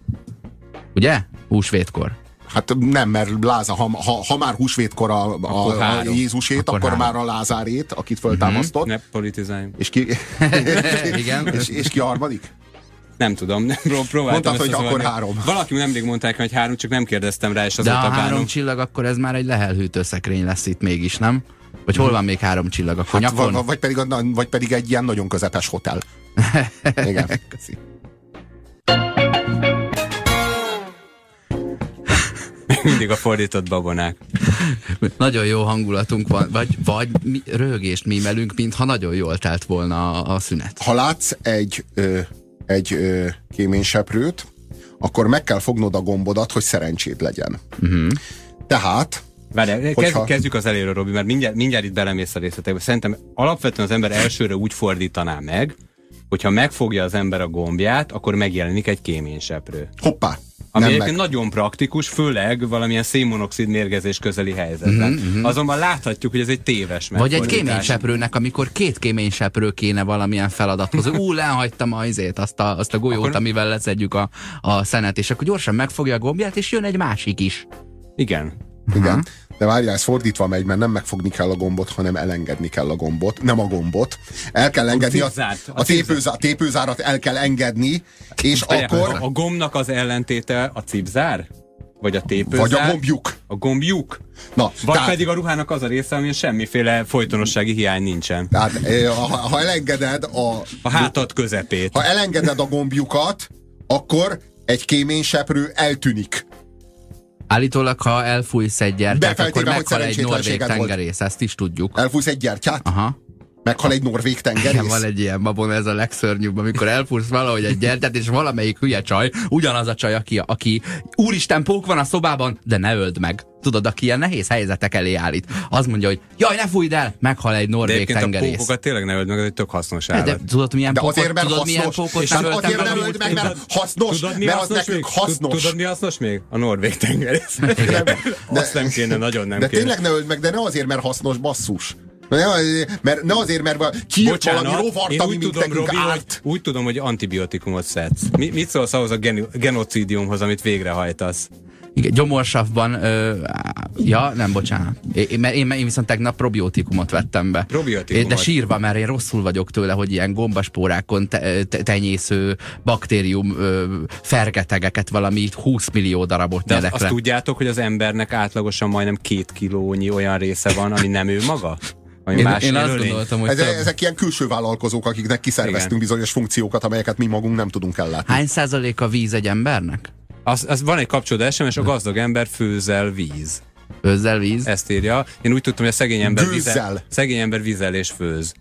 Ugye? Húsvétkor. Hát nem, mert Láza, ha, ha, ha már húsvétkor a, Akkor a, a. Jézusét, Akkor akkor, három. már a Lázárét, akit föltámasztott. Ne politizáljunk. És ki, Igen. és, és ki a harmadik? Nem tudom, nem pró- próbáltam Mondtad, hogy akkor három. Valaki nemrég mondták, hogy három, csak nem kérdeztem rá, és De azóta ha három bánom. csillag, akkor ez már egy lehelhűtőszekrény lesz itt mégis, nem? Vagy hol van még három csillag? Akkor Hát, nyakon? vagy, vagy, pedig, a- vagy pedig egy ilyen nagyon közepes hotel. Igen. Köszi. Mindig a fordított babonák. Nagyon jó hangulatunk van, vagy, vagy mi, röhögést mímelünk, mintha nagyon jól telt volna a, a szünet. Ha látsz egy, ö, egy ö, kéményseprőt, akkor meg kell fognod a gombodat, hogy szerencséd legyen. Uh-huh. Tehát Várjál, kezd, Hogyha- kezdjük az elérő, Robi, mert mindjárt, mindjárt itt belemész a részletekbe. Szerintem alapvetően az ember elsőre úgy fordítaná meg, hogyha megfogja az ember a gombját, akkor megjelenik egy kéményseprő. hoppá, Ami nem egyébként meg. nagyon praktikus, főleg valamilyen szénmonoxid mérgezés közeli helyzetben. Uh-huh, Azonban láthatjuk, hogy ez egy téves Vagy egy kéményseprőnek, amikor két kéményseprő kéne valamilyen feladathoz. Ú, lehagytam a izét, azt a, azt a golyót, Akkor- amivel leszedjük a, a szenet, és akkor gyorsan megfogja a gombját, és jön egy másik is. Igen. Igen. De várjál, ez fordítva megy, mert nem megfogni kell a gombot, hanem elengedni kell a gombot. Nem a gombot. El kell engedni a, cipzárt, a a, tépőzá, a tépőzárat el kell engedni, és Várjál, akkor... A, a gombnak az ellentéte a cipzár? Vagy a tépőzár? Vagy a gombjuk. A gombjuk? Na, Vagy tehát, pedig a ruhának az a része, amin semmiféle folytonossági hiány nincsen. tehát eh, ha, ha elengeded a, A hátad közepét. ha elengeded a gombjukat, akkor egy kéményseprő eltűnik. Állítólag, ha elfújsz egy gyertyát, De akkor meghal egy norvég tengerész, ezt is tudjuk. Elfújsz egy gyertyát, Aha. Meghal egy norvég Igen, tengerész? van egy ilyen babon, ez a legszörnyűbb, amikor elfúrsz valahogy egy gyertyát, és valamelyik hülye csaj, ugyanaz a csaj, aki, aki úristen, pók van a szobában, de ne öld meg. Tudod, aki ilyen nehéz helyzetek elé állít. Az mondja, hogy jaj, ne fújd el, meghal egy De norvég a tengerész. pókokat tényleg ne öld meg, ez egy tök hasznos De, állat. de tudod, milyen De pókot, azért, mert tudod, milyen hasznos, pókot és nem azért meg nem a öld meg, mert hasznos, Tudod, mi mert az hasznos nekünk még? hasznos. Tudod, mi hasznos még? A norvég tengerész. Azt nem kéne, nagyon nem de kéne. tényleg ne öld meg, de ne azért, mert hasznos basszus. Ne, mert, ne azért, mert val- kiírt valami rovart, ami tudom, nekünk Robi, árt. úgy tudom, hogy antibiotikumot szedsz. Mi, mit szólsz ahhoz a geni, genocidiumhoz, amit végrehajtasz? Igen, gyomorsavban, ö, ja, nem, bocsánat. Én, én, én, én viszont tegnap probiotikumot vettem be. Probiotikumot? De sírva, mert én rosszul vagyok tőle, hogy ilyen gombaspórákon te, te, tenyésző baktérium ö, fergetegeket valami 20 millió darabot De azt, nyelek azt tudjátok, hogy az embernek átlagosan majdnem két kilónyi olyan része van, ami nem ő maga? Ami Én, más én azt gondoltam, hogy Ez, több. ezek ilyen külső vállalkozók, akiknek kiszerveztünk Igen. bizonyos funkciókat, amelyeket mi magunk nem tudunk ellátni. Hány százalék a víz egy embernek? Az, az van egy kapcsolódás, és a gazdag ember főzel víz. Őzzel víz? Ezt írja. Én úgy tudtam, hogy a szegény ember, Gőzzel. vizel, szegény ember vizel és főz.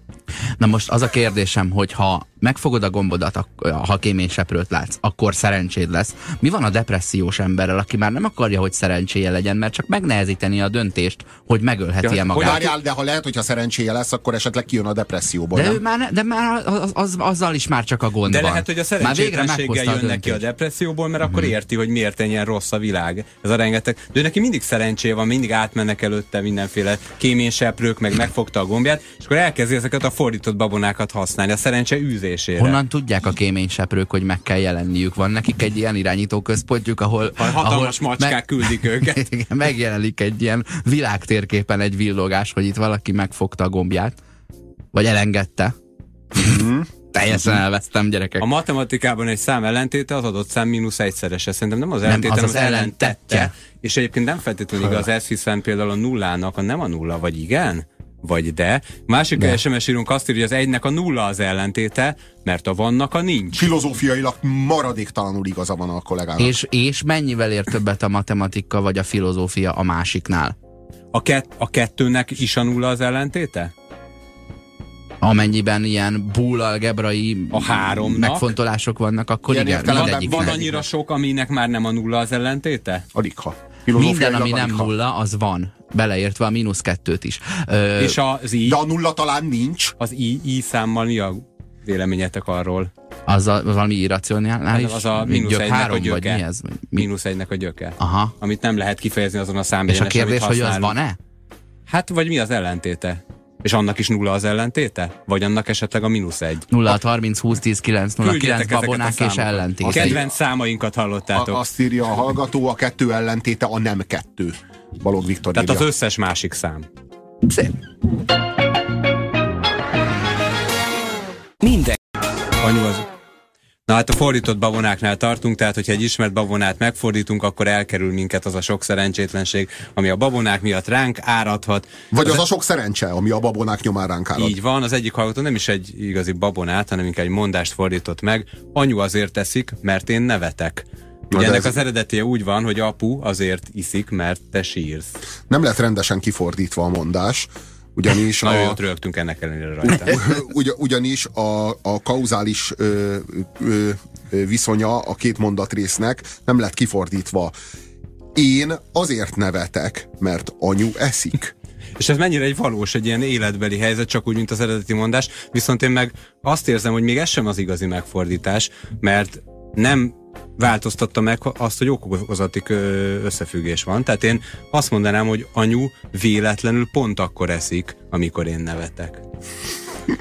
Na most az a kérdésem, hogy ha megfogod a gombodat, ha kéményseprőt látsz, akkor szerencséd lesz. Mi van a depressziós emberrel, aki már nem akarja, hogy szerencséje legyen, mert csak megnehezíteni a döntést, hogy megölheti Ja, el hogy magát. Várjál, de ha lehet, hogyha szerencséje lesz, akkor esetleg kijön a depresszióból. De, nem? ő már, ne, de már az, az, azzal is már csak a gond De van. lehet, hogy a szerencsétlenséggel jön neki a depresszióból, mert akkor érti, hogy miért ennyien rossz a világ. Ez a rengeteg. De ő neki mindig szerencséje van, mindig átmennek előtte mindenféle kéményseprők, meg megfogta a gombját, és akkor elkezdi ezeket a fordított babonákat használni a szerencse űzésére. Honnan tudják a kéményseprők, hogy meg kell jelenniük? Van nekik egy ilyen irányító központjuk, ahol... Ha hatalmas ahol macskák küldik őket. Igen, megjelenik egy ilyen világtérképen egy villogás, hogy itt valaki megfogta a gombját. Vagy elengedte. Teljesen elvesztem, gyerekek. A matematikában egy szám ellentéte az adott szám mínusz egyszerese. Szerintem nem az Nem, ellentéte, az hanem az az ellentetje. ellentette. És egyébként nem feltétlenül igaz ez, hiszen például a nullának a nem a nulla, vagy igen? Vagy de. Másik De. SMS írunk azt írja, hogy az egynek a nulla az ellentéte, mert a vannak a nincs. Filozófiailag maradéktalanul igaza van a kollégának. És, és mennyivel ér többet a matematika vagy a filozófia a másiknál? A, kett, a kettőnek is a nulla az ellentéte? Amennyiben ilyen bull algebrai A háromnak? megfontolások vannak, akkor Ilyen igen, Van, van annyira sok, aminek már nem a nulla az ellentéte? Alig ha. Minden, ami nem nulla, az van. Beleértve a mínusz kettőt is. Ö, És az i, De a nulla talán nincs. az i, i számmal mi a véleményetek arról? az a, valami irracionális? Hát Az a mínusz egynek a három, vagy gyöke. mi ez? Mi? Mínusz egynek a gyöke. Aha. Amit nem lehet kifejezni azon a És a kérdés, hogy az van-e? Hát, vagy mi az ellentéte? És annak is nulla az ellentéte? Vagy annak esetleg a mínusz egy? 0 30 20 10 9 0 9 Küldjétek ezeket a babonák és számokat. A kedvenc számainkat hallottátok. A, azt írja a hallgató, a kettő ellentéte a nem kettő. Balog Viktor Tehát írja. az összes másik szám. Szép. Minden Anyu az... Na hát a fordított babonáknál tartunk, tehát hogyha egy ismert babonát megfordítunk, akkor elkerül minket az a sok szerencsétlenség, ami a babonák miatt ránk áradhat. Vagy az a sok szerencse, ami a babonák nyomán ránk árad. Így van, az egyik hallgató nem is egy igazi babonát, hanem inkább egy mondást fordított meg. Anyu azért teszik, mert én nevetek. Ugye ennek ez- az eredetie úgy van, hogy apu azért iszik, mert te sírsz. Nem lett rendesen kifordítva a mondás, ugyanis Nagyon a, jót rögtünk ennek ellenére rajta. ugy, ugyanis a, a kauzális ö, ö, viszonya a két mondatrésznek nem lett kifordítva. Én azért nevetek, mert anyu eszik. És ez mennyire egy valós, egy ilyen életbeli helyzet, csak úgy, mint az eredeti mondás. Viszont én meg azt érzem, hogy még ez sem az igazi megfordítás, mert nem változtatta meg azt, hogy okokozati ö, összefüggés van. Tehát én azt mondanám, hogy anyu véletlenül pont akkor eszik, amikor én nevetek.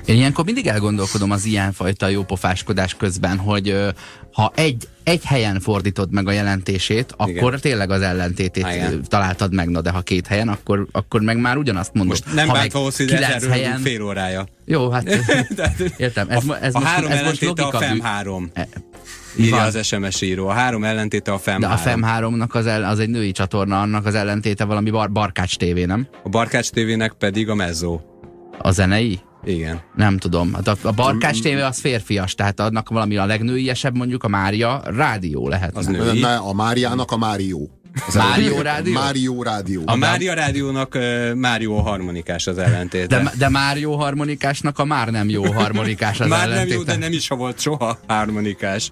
Én ilyenkor mindig elgondolkodom az ilyenfajta jópofáskodás közben, hogy ha egy, egy helyen fordítod meg a jelentését, akkor Igen. tényleg az ellentétét ö, igen. találtad meg, na de ha két helyen, akkor, akkor meg már ugyanazt mondod. Most nem ha bántva hosszú, de helyen... fél órája. Jó, hát értem. Ez, mo- ez a most, három ez most ellentéte a logika FEM bű. 3. Írja van? az SMS író. A három ellentéte a FEM De a 3. FEM 3-nak az, el, az egy női csatorna, annak az ellentéte valami bar, Barkács TV, nem? A Barkács TV-nek pedig a mezzó. A zenei? Igen. Nem tudom. Hát a, a Barkács TV az férfias, tehát annak valami a legnőiesebb mondjuk a Mária rádió lehet. Az női. Ne, a Máriának a Márió. Az Mário Rádió? Mário Rádió. A Mária Rádiónak uh, Mário harmonikás az ellentéte. De, de Mário harmonikásnak a már nem jó harmonikás az Már ellentéte. nem jó, de nem is volt soha harmonikás.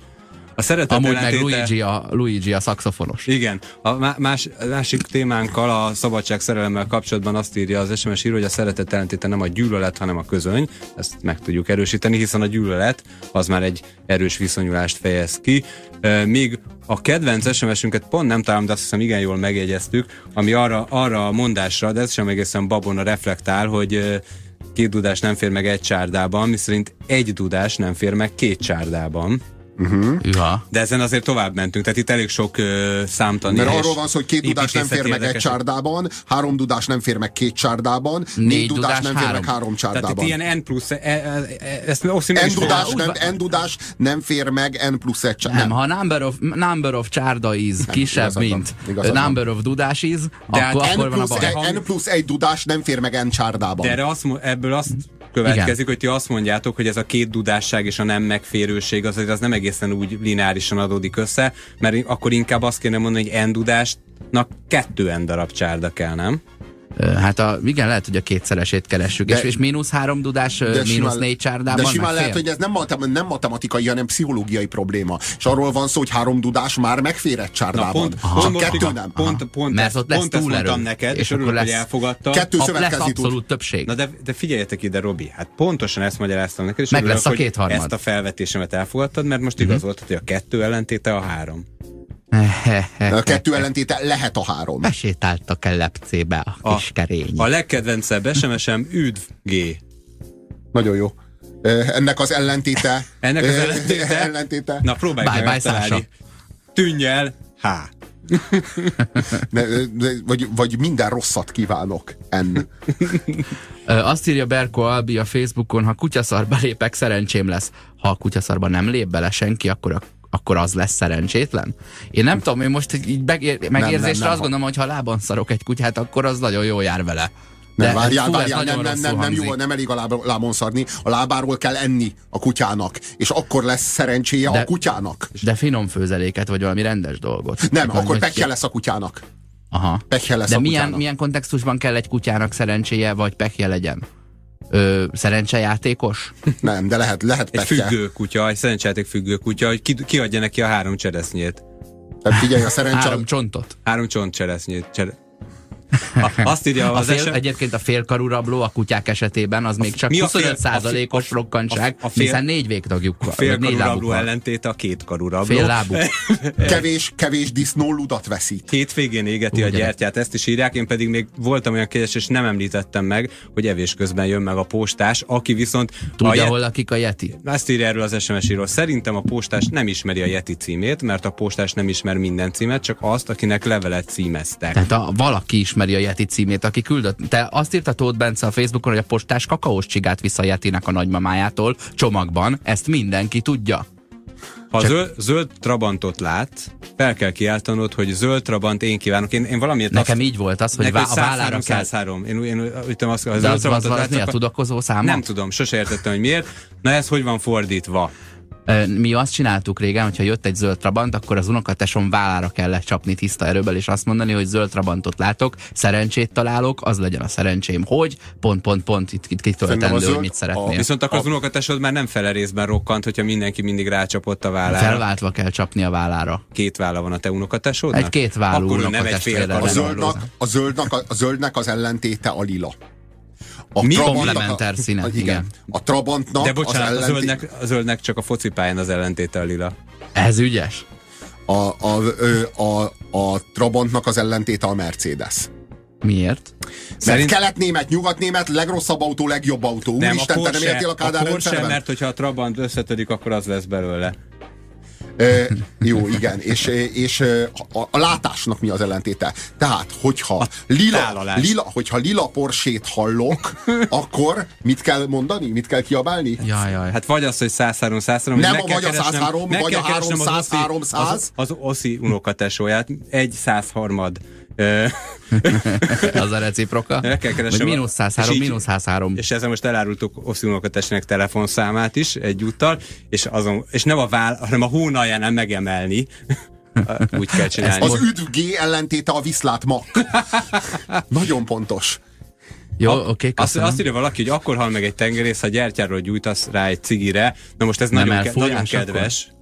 A szeretet Amúgy meg ellentéte... Luigi a, Luigi a szaxofonos. Igen. A má- más, másik témánkkal, a szabadság szerelemmel kapcsolatban azt írja az SMS író, hogy a szeretet ellentéte nem a gyűlölet, hanem a közöny. Ezt meg tudjuk erősíteni, hiszen a gyűlölet az már egy erős viszonyulást fejez ki. Míg a kedvenc SMS-ünket pont nem találom, de azt hiszem igen jól megjegyeztük, ami arra, arra a mondásra, de ez sem egészen babona reflektál, hogy két dudás nem fér meg egy csárdában, miszerint egy dudás nem fér meg két csárdában. Üha. De ezen azért tovább mentünk, tehát itt elég sok uh, számtani Mert arról van szó, hogy két dudás nem fér meg egy csárdában, három dudás nem fér meg két csárdában, Négy négy dudás dudás nem fér három. meg három Tehát itt csárdában. ilyen N plusz, e, e, e, ezt N is dudás, nem, N dudás nem fér meg N plusz egy Nem, csárdában. ha number of, number of csárda is kisebb, igazad van, mint igazad van. number of dudás is, De hát akkor, N akkor van a baj. N plusz egy dudás nem fér meg N csárdában. De erre azt, ebből azt következik, hogy ti azt mondjátok, hogy ez a két dudásság és a nem megférőség az, az nem egészen úgy lineárisan adódik össze, mert akkor inkább azt kéne mondani, hogy N dudásnak kettő N darab csárda kell, nem? Hát a, igen, lehet, hogy a kétszeresét keressük. De- és, és mínusz három dudás, ö, mínusz simán- négy csárdában De simán lehet, hogy ez nem, matem- nem matematikai, hanem pszichológiai probléma. És arról van szó, hogy három dudás már megfér egy Na csárdában. pont, Csak pont, kettő nem. pont, pont, Mert ezt, ott lesz pont ezt túlerő. mondtam neked, És és örülök, akkor hogy lesz- elfogadta. Kettő lesz tud. abszolút többség. Na de, de figyeljetek ide, Robi, hát pontosan ezt magyaráztam neked, és Meg örülök, lesz a hogy kétharmad. ezt a felvetésemet elfogadtad, mert most Mhm. igazoltad, hogy a kettő ellentéte a három. A kettő ellentéte lehet a három. Besétáltak el lepcébe a, A- kis kerény. A legkedvencebb SMS-em üdv G. Nagyon jó. Ennek az ellentéte. Ennek az ellentéte? ellentéte. Na próbálj Bye, meg bye. Sasha. Tűnj el, H. Ne, ne, vagy, vagy minden rosszat kívánok. N. Ö, Azt írja Berko Albi a Facebookon, ha kutyaszarba lépek, szerencsém lesz. Ha a kutyaszarba nem lép bele senki, akkor a akkor az lesz szerencsétlen? Én nem tudom, én most így megér, megérzésre nem, azt ha- gondolom, hogy ha lában szarok egy kutyát, akkor az nagyon jól jár vele. Nem, várjál, fú, várjál, nem, nem, nem, nem, jó, nem elég a láb, lábon szarni. A lábáról kell enni a kutyának, és akkor lesz szerencséje De- a kutyának. De finom főzeléket, vagy valami rendes dolgot. Nem, Vagy- akkor pekje lesz a kutyának. Aha. Pekje lesz De a milyen, kutyának. milyen kontextusban kell egy kutyának szerencséje, vagy pekje legyen? Ö, szerencsejátékos? Nem, de lehet, lehet Egy függő kutya, egy szerencsáték függő kutya, hogy ki, kiadja neki a három cseresznyét. Tehát figyelj, a szerencse... Három csontot. Három csont cseresznyét. Csere... A, azt írja A az fél, SM... egyébként a félkarú rabló a kutyák esetében az még csak mi a fél- 25%-os rokkantság, a fél- hiszen négy végtagjuk van. A félkarú rabló ellentéte a kétkarú rabló. Fél lábuk. Kevés, kevés disznó ludat veszít. Hétvégén égeti a Ugye. gyertyát, ezt is írják, én pedig még voltam olyan kegyes, és nem említettem meg, hogy evés közben jön meg a postás, aki viszont... Tudja, a Yeti- hol lakik a Yeti? Ezt írja erről az SMS író. Szerintem a postás nem ismeri a Yeti címét, mert a postás nem ismer minden címet, csak azt, akinek levelet címeztek. Tehát a, valaki ismeri a Yeti címét, aki küldött. Te azt írta Tóth Bence a Facebookon, hogy a postás kakaós csigát visz a Yetinek a nagymamájától csomagban. Ezt mindenki tudja. Ha Csak- zöld, zöld Trabantot lát, fel kell kiáltanod, hogy zöld Trabant én kívánok. Én, én valamiért Nekem azt, így volt az, hogy nekem vá- a vállára kell... 103. Én, én, üttem azt, hogy zöld az, az, Trabantot az, az látsz, mi a akkor- tudakozó száma? Nem tudom, sose értettem, hogy miért. Na ez hogy van fordítva? Ö, Mi azt csináltuk régen, hogyha jött egy zöld trabant, akkor az unokatesom vállára kellett csapni tiszta erőből, és azt mondani, hogy zöld trabantot látok, szerencsét találok, az legyen a szerencsém, hogy pont, pont, pont itt, itt a kitöltendő, hogy mit szeretnél. Viszont akkor az unokatesod már nem fele részben rokkant, hogyha mindenki mindig rácsapott a vállára. Felváltva kell csapni a vállára. Két válla van a te unokatesodnak? Egy kétvállú Akkor ő nem egy fél A, lenne. zöldnek, a, zöldnek, a, a zöldnek az ellentéte a lila. A Mi? Komplementer színe, a, igen. A Trabantnak De bocsánat, az a, ellenté- zöldnek, a zöldnek csak a focipályán az ellentéte a lila. Ez ügyes? a, a, ö, a, a Trabantnak az ellentéte a Mercedes. Miért? Mert Szerint- kelet-német, nyugat-német, legrosszabb autó, legjobb autó. Úristen, te nem éltél a Kádár a Porsche, rendszerben? mert hogyha a Trabant összetörik, akkor az lesz belőle. Jó, igen, és, és a, a látásnak mi az ellentéte? Tehát, hogyha lila, lila, hogyha lila porsét hallok, akkor mit kell mondani? Mit kell kiabálni? Jaj, jaj. Hát vagy az, hogy 103, 103, Nem vagy a keresnem- 103, meg vagy a keresnem az 300, Oszi- 300. Az, az Oszi unokatesóját, egy 103 Ö, az a reciproka? Meg kell a- mínusz 103, és így- mínusz 103. és ezzel most elárultuk Oszi unokatesnek telefonszámát is egyúttal, és, azon, és nem a váll, hanem a hónaljánál megemelni, Úgy kell csinálni. Az üdv G ellentéte a viszlát mak. Nagyon pontos. Jó, oké, okay, azt, azt írja valaki, hogy akkor hal meg egy tengerész, ha gyertyáról gyújtasz rá egy cigire. Na most ez nem nagyon, ke- nagyon kedves. Akkor?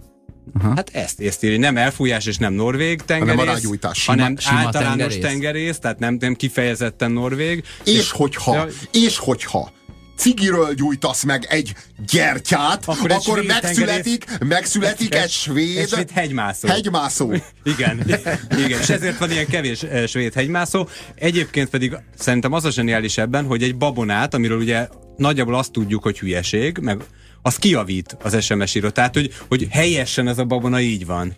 Aha. Hát ezt, ezt írja, nem elfújás és nem norvég tengerész, hanem, a rágyújtás. hanem sima általános tengerész. tengerész, tehát nem, nem kifejezetten norvég. És, és hogyha, ja, és hogyha cigiről gyújtasz meg egy gyertyát, akkor, egy akkor megszületik, megszületik egy, egy svéd, egy svéd hegymászó. hegymászó. Igen, igen, és ezért van ilyen kevés eh, svéd hegymászó. Egyébként pedig szerintem az a zseniális ebben, hogy egy babonát, amiről ugye nagyjából azt tudjuk, hogy hülyeség, meg az kiavít az SMS író. Tehát, hogy, hogy helyesen ez a babona így van.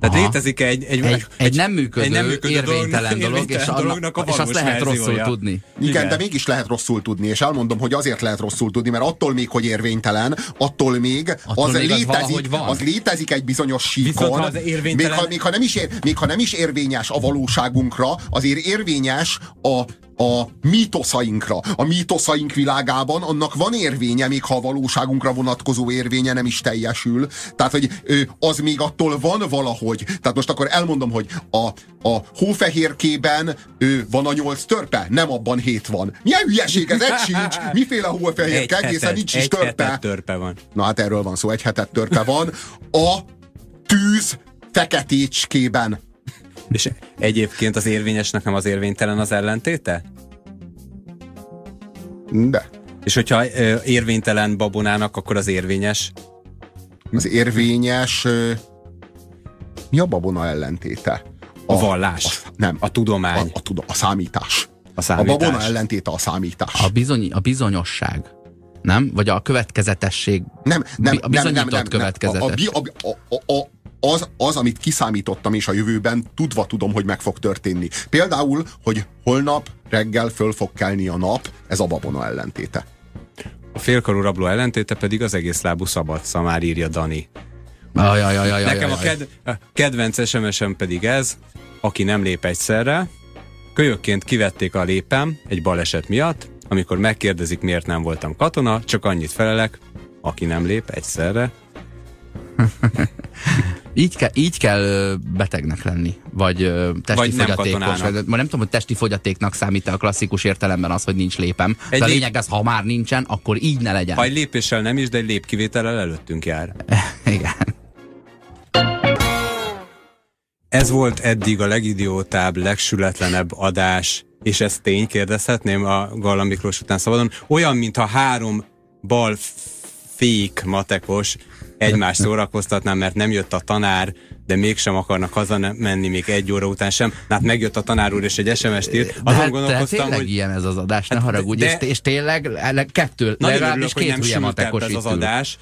Tehát Aha. létezik egy, egy, egy, egy, nem működő, egy nem működő érvénytelen dolog, és, annak, a és azt lehet verziója. rosszul tudni. Igen, Igen, de mégis lehet rosszul tudni, és elmondom, hogy azért lehet rosszul tudni, mert attól még, hogy érvénytelen, attól még, attól az, még létezik, az, az létezik egy bizonyos síkon, még ha, még, ha nem is ér, még ha nem is érvényes a valóságunkra, azért érvényes a a mítoszainkra. A mítoszaink világában annak van érvénye, még ha a valóságunkra vonatkozó érvénye nem is teljesül. Tehát, hogy az még attól van valahogy. Tehát most akkor elmondom, hogy a, a hófehérkében van a nyolc törpe? Nem abban hét van. Milyen hülyeség ez? Egy sincs. Miféle hófehérke? Egészen nincs is törpe. törpe van. Na hát erről van szó. Egy hetet törpe van. A tűz feketécskében. És egyébként az érvényes nekem az érvénytelen az ellentéte? De. És hogyha érvénytelen babonának, akkor az érvényes? Az érvényes... Mi a babona ellentéte? A, a vallás. A, nem. A tudomány. A, a, a, a számítás. A számítás. A babona ellentéte a számítás. A, bizony, a bizonyosság. Nem? Vagy a következetesség. Nem, nem, a bizonyított nem, nem, nem, következetes. A, a, a, a, a, az, az, amit kiszámítottam és a jövőben tudva tudom, hogy meg fog történni. Például, hogy holnap reggel föl fog kelni a nap, ez a babona ellentéte. A félkarú rabló ellentéte pedig az egész lábú szabad szamár írja Dani. Ajajajajaj, Nekem a, ked, a kedvenc SMS-em pedig ez, aki nem lép egyszerre. Kölyökként kivették a lépem egy baleset miatt, amikor megkérdezik, miért nem voltam katona, csak annyit felelek, aki nem lép egyszerre. Így, ke, így kell betegnek lenni, vagy testi vagy fogyatékos. Nem, vagy, nem tudom, hogy testi fogyatéknak számít a klasszikus értelemben az, hogy nincs lépem. Egy De a lényeg az, ha már nincsen, akkor így ne legyen. Ha egy lépéssel nem is, de egy lépkivétellel előttünk jár. Igen. Ez volt eddig a legidiótább, legsületlenebb adás, és ez tény, kérdezhetném a Galla Miklós után szabadon. Olyan, mintha három bal fék matekos egymást szórakoztatnám, mert nem jött a tanár, de mégsem akarnak hazamenni még egy óra után sem. Hát megjött a tanár úr és egy SMS-t írt. Azon hát, gondolkoztam, hogy... ilyen ez az adás, ne hát, haragudj, de... és, és tényleg kettő, legalábbis két nem ez az adás.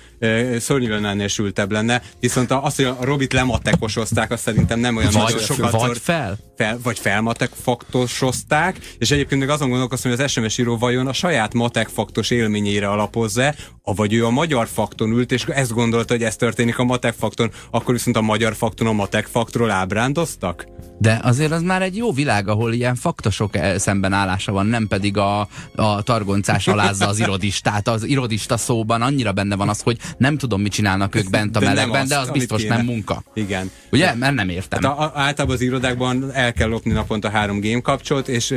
Szörnyűleg sültebb lenne. Viszont azt, hogy a Robit lematekosozták, azt szerintem nem olyan vagy, nagyon sokat. Vagy fel? fel? Vagy felmatek faktosozták, és egyébként még azon gondolkoztam, hogy az SMS író vajon a saját matek faktos élményére alapozza, vagy ő a magyar fakton ült, és ezt gondolta, hogy ez történik a matek fakton, akkor viszont a magyar fakton a matek faktról ábrándoztak? De azért az már egy jó világ, ahol ilyen faktosok szemben állása van, nem pedig a, a targoncás alázza az irodistát. Az irodista szóban annyira benne van az, hogy nem tudom, mit csinálnak ők bent a de melegben, azt, de az biztos kéne. nem munka. Igen. Ugye? Mert nem értem. Hát a, általában az irodákban el kell lopni naponta három game kapcsot, és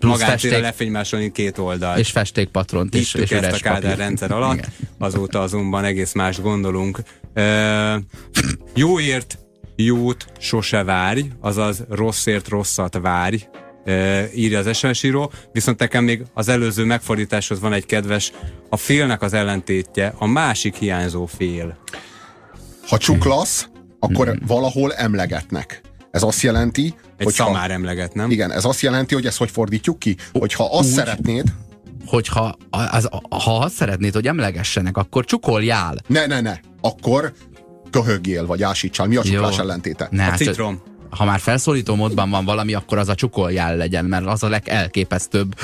magátére lefénymásolni két oldalt. És festékpatront is. És ezt a Kádár rendszer alatt, Igen. azóta azonban egész más gondolunk. Uh, jóért jót sose várj, azaz rosszért rosszat várj, e, írja az SMS író, viszont nekem még az előző megfordításhoz van egy kedves, a félnek az ellentétje, a másik hiányzó fél. Ha csuklasz, akkor hmm. valahol emlegetnek. Ez azt jelenti, egy hogy szamár emleget, nem? Igen, ez azt jelenti, hogy ezt hogy fordítjuk ki? Hogyha azt Úgy, szeretnéd, hogyha az, ha azt szeretnéd, hogy emlegessenek, akkor csukoljál. Ne, ne, ne. Akkor köhögjél, vagy ásítsál. Mi a csuklás Jó. ellentéte? Ne, a hát citrom. Ha már felszólító módban van valami, akkor az a csukoljál legyen, mert az a legelképesztőbb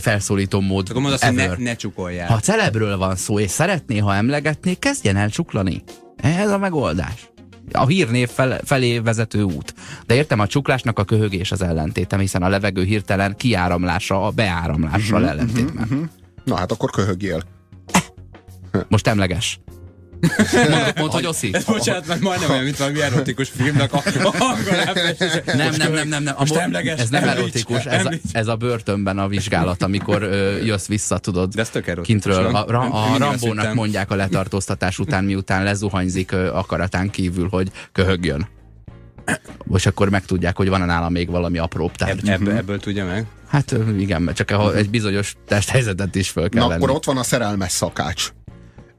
felszólító mód. Akkor mondasz, hogy ne, ne csukoljál. Ha celebről van szó, és szeretné, ha emlegetné, kezdjen el csuklani. Ez a megoldás. A hírnév fel, felé vezető út. De értem, a csuklásnak a köhögés az ellentétem, hiszen a levegő hirtelen kiáramlása a beáramlással uh-huh, ellentétben. Uh-huh, uh-huh. Na hát akkor köhögjél. Most emleges. Mond, mond hogy oszi. Ez bocsánat, mert majdnem olyan, mint valami erotikus filmnek a, a. Nem, nem, nem, nem, nem. A, Most mo- emleges, ez nem említs, erotikus, ez a, ez a börtönben a vizsgálat, amikor ö, jössz vissza, tudod. De ez tök erotikus, Kintről. A, a azt Rambónak mondják a letartóztatás után, miután lezuhanyzik ö, akaratán kívül, hogy köhögjön. És akkor megtudják, hogy van nála még valami apróbb tárgy. Ebb, ebből, ebből tudja meg? Hát igen, mert csak a- egy bizonyos testhelyzetet is föl kell Na, venni. akkor ott van a szerelmes szakács.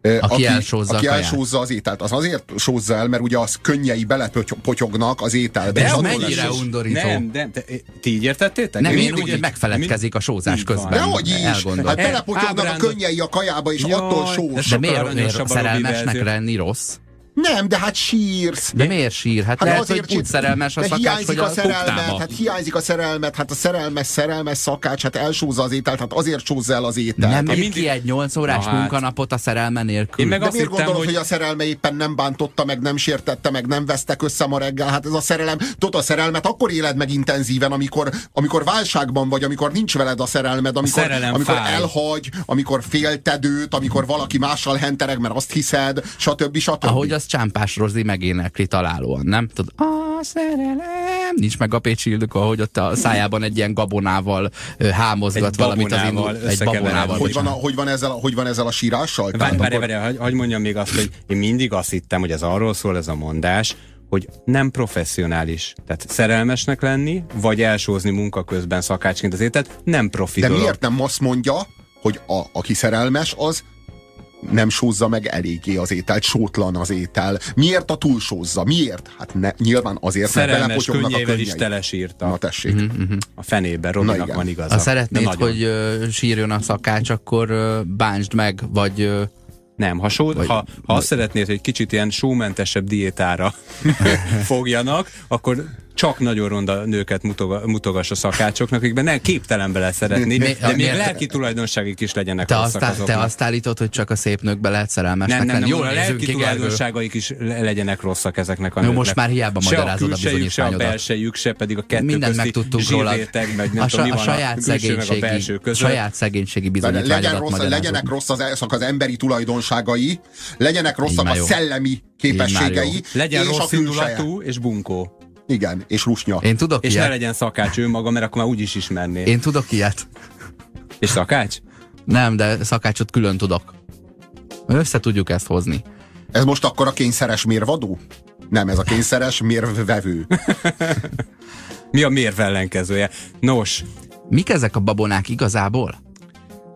Ö, Aki elsózza aki elsózza az ételt. Az azért sózza el, mert ugye az könnyei belepotyognak az ételbe. De mennyire lesz- undorító. Nem, de, de, ti így értettétek? Nem, Én én úgy- megfeledkezik a sózás van. közben. Dehogy is! Elgondol. Hát belepotyognak a könnyei a kajába, és Jaj, attól de sós. De miért, miért szerelmesnek lenni rossz? Nem, de hát sírsz. De miért sír? Hát, Hát lehet, azért hogy úgy szerelmes a szakács, hiányzik hogy a a szerelmet, koktába. hát hiányzik a szerelmet, hát a szerelmes, szerelmes szakács, hát elsózza az ételt, hát azért sózza el az ételt. Nem Hát mindig- ki egy 8 órás Na hát. munkanapot a szerelme nélkül. Én meg De azt miért hittem, gondolod, hogy... hogy- a szerelme éppen nem bántotta, meg nem sértette, meg nem vesztek össze ma reggel? Hát ez a szerelem, tudod, a szerelmet akkor éled meg intenzíven, amikor, amikor válságban vagy, amikor nincs veled a szerelmed, amikor, szerelem amikor fáj. elhagy, amikor félted őt, amikor valaki mással hentereg, mert azt hiszed, stb. stb. Ahogy Csámpás Rozi megénekli találóan, nem? Tudod, a szerelem, nincs meg a Pécsi Ildikó, ahogy ott a szájában egy ilyen gabonával hámozgat Egy valamit az indul. Egy babonával. hogy, van a, hogy, van ezzel, a- hogy van ezzel a sírással? Várj, várj, akkor- várj, hogy, hogy mondjam még azt, hogy én mindig azt hittem, hogy ez arról szól ez a mondás, hogy nem professzionális. Tehát szerelmesnek lenni, vagy elsózni munka közben szakácsként az ételt, nem profi De dolog. miért nem azt mondja, hogy a, aki szerelmes, az nem sózza meg eléggé az ételt, sótlan az étel. Miért a túlsózza? Miért? Hát ne, nyilván azért, mert belepotyognak a könnyeivel könnyei. is telesírta. Na tessék. A fenében, Na Robinak igen. van igaza. Ha szeretnéd, hogy ö, sírjon a szakács, akkor ö, bántsd meg, vagy ö, Nem, ha, só, Vagy- ha, ha azt szeretnéd, hogy kicsit ilyen sómentesebb diétára fogjanak, akkor csak nagyon ronda nőket mutoga, mutogass a szakácsoknak, akikben nem képtelen bele szeretni, de még miért- lelki tulajdonságig is legyenek te rosszak azt, á- te azoknak. azt állítod, hogy csak a szép nőkbe lehet szerelmesnek nem, nem, nem, Jól a lelki ki, tulajdonságaik is le- legyenek rosszak ezeknek a Jó, nőknek. most már hiába se magyarázod a külsejük, se a bizonyítványodat. belsejük, se pedig a kettő Mindent közti megtudtunk róla. meg nem A, tudom, a saját a szegénységi, belső a között. saját szegénységi De legyen bizonyítványodat rossz, legyenek rossz az, az emberi tulajdonságai, legyenek rosszak a szellemi képességei, és a rossz külseje. indulatú és bunkó. Igen, és lusnya. Én tudok És ne ilyet. legyen szakács ő maga, mert akkor már úgy is ismerné. Én tudok ilyet. És szakács? Nem, de szakácsot külön tudok. Össze tudjuk ezt hozni. Ez most akkor a kényszeres mérvadó? Nem, ez a kényszeres mérvevő. Mi a mérv ellenkezője? Nos, Mik ezek a babonák igazából?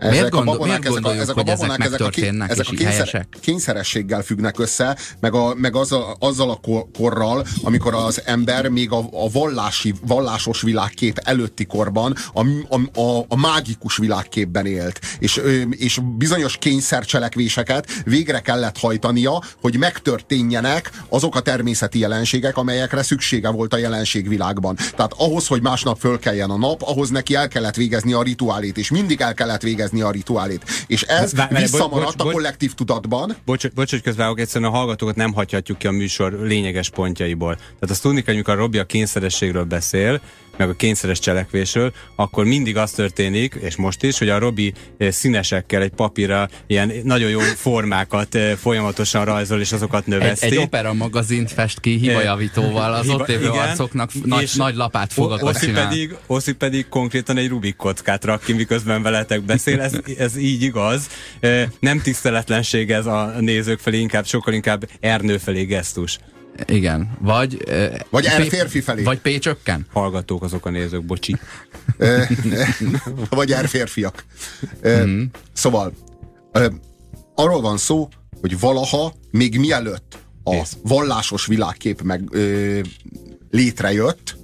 Miért Ezek a gondol- babonák, miért ezek a, ezek a hogy ezek babonák, ezek a, megtörténnek ezek a kényszer, kényszerességgel függnek össze, meg, a, meg azzal, azzal a kor- korral, amikor az ember még a, a vallási, vallásos világkép előtti korban a, a, a, a mágikus világképben élt. És, és bizonyos kényszercselekvéseket végre kellett hajtania, hogy megtörténjenek azok a természeti jelenségek, amelyekre szüksége volt a jelenségvilágban. Tehát ahhoz, hogy másnap fölkeljen a nap, ahhoz neki el kellett végezni a rituálét, és mindig el kellett végezni a rituálét. És ez várj, visszamaradt bocs, a bocs. kollektív tudatban, bocs, bocs hogy közvágok, egyszerűen a hallgatókat nem hagyhatjuk ki a műsor lényeges pontjaiból. Tehát azt tudni kell, hogy amikor a Robi a kényszerességről beszél, meg a kényszeres cselekvésről, akkor mindig az történik, és most is, hogy a Robi eh, színesekkel egy papírra ilyen nagyon jó formákat eh, folyamatosan rajzol, és azokat Egy, növeszti. egy opera magazint fest ki hibajavítóval, az Hiba- ott lévő igen. arcoknak nagy, nagy lapát fogakat Oszi csinál. pedig, Oszi pedig konkrétan egy Rubik kockát rak ki, miközben veletek beszél. Ez, ez így igaz. Eh, Nem tiszteletlenség ez a nézők felé, inkább sokkal inkább Ernő felé gesztus. Igen. Vagy... Vagy er férfi felé. Vagy Pécsökken. Hallgatók azok a nézők, bocsi. Vagy er férfiak. Ö, Mhm. Szóval arról van szó, hogy valaha, még mielőtt a Kész. vallásos világkép meg ö, létrejött,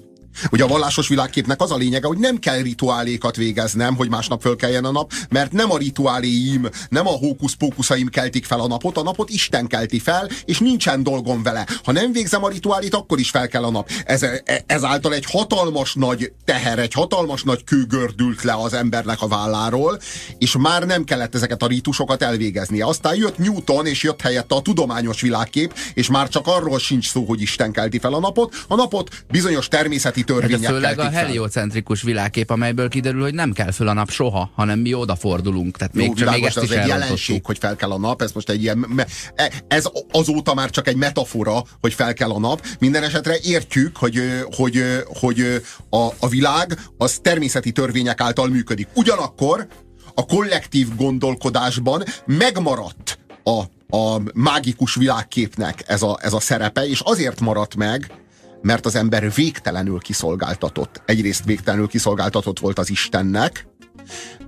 Ugye a vallásos világképnek az a lényege, hogy nem kell rituálékat végeznem, hogy másnap fölkeljen a nap, mert nem a rituáléim, nem a hókusz-pókuszaim keltik fel a napot, a napot Isten kelti fel, és nincsen dolgom vele. Ha nem végzem a rituálét, akkor is fel kell a nap. Ez, e- ezáltal egy hatalmas nagy teher, egy hatalmas nagy kő gördült le az embernek a válláról, és már nem kellett ezeket a rítusokat elvégeznie. Aztán jött Newton, és jött helyette a tudományos világkép, és már csak arról sincs szó, hogy Isten kelti fel a napot. A napot bizonyos természeti törvényekkel Főleg a heliocentrikus világkép, amelyből kiderül, hogy nem kell föl a nap soha, hanem mi odafordulunk. Tehát Jó, még, csak még ezt is egy jelenség, hogy fel kell a nap, ez most egy ilyen, e- ez azóta már csak egy metafora, hogy fel kell a nap. Minden esetre értjük, hogy, hogy, hogy a, a világ az természeti törvények által működik. Ugyanakkor a kollektív gondolkodásban megmaradt a, a mágikus világképnek ez a, ez a szerepe, és azért maradt meg, mert az ember végtelenül kiszolgáltatott. Egyrészt végtelenül kiszolgáltatott volt az Istennek,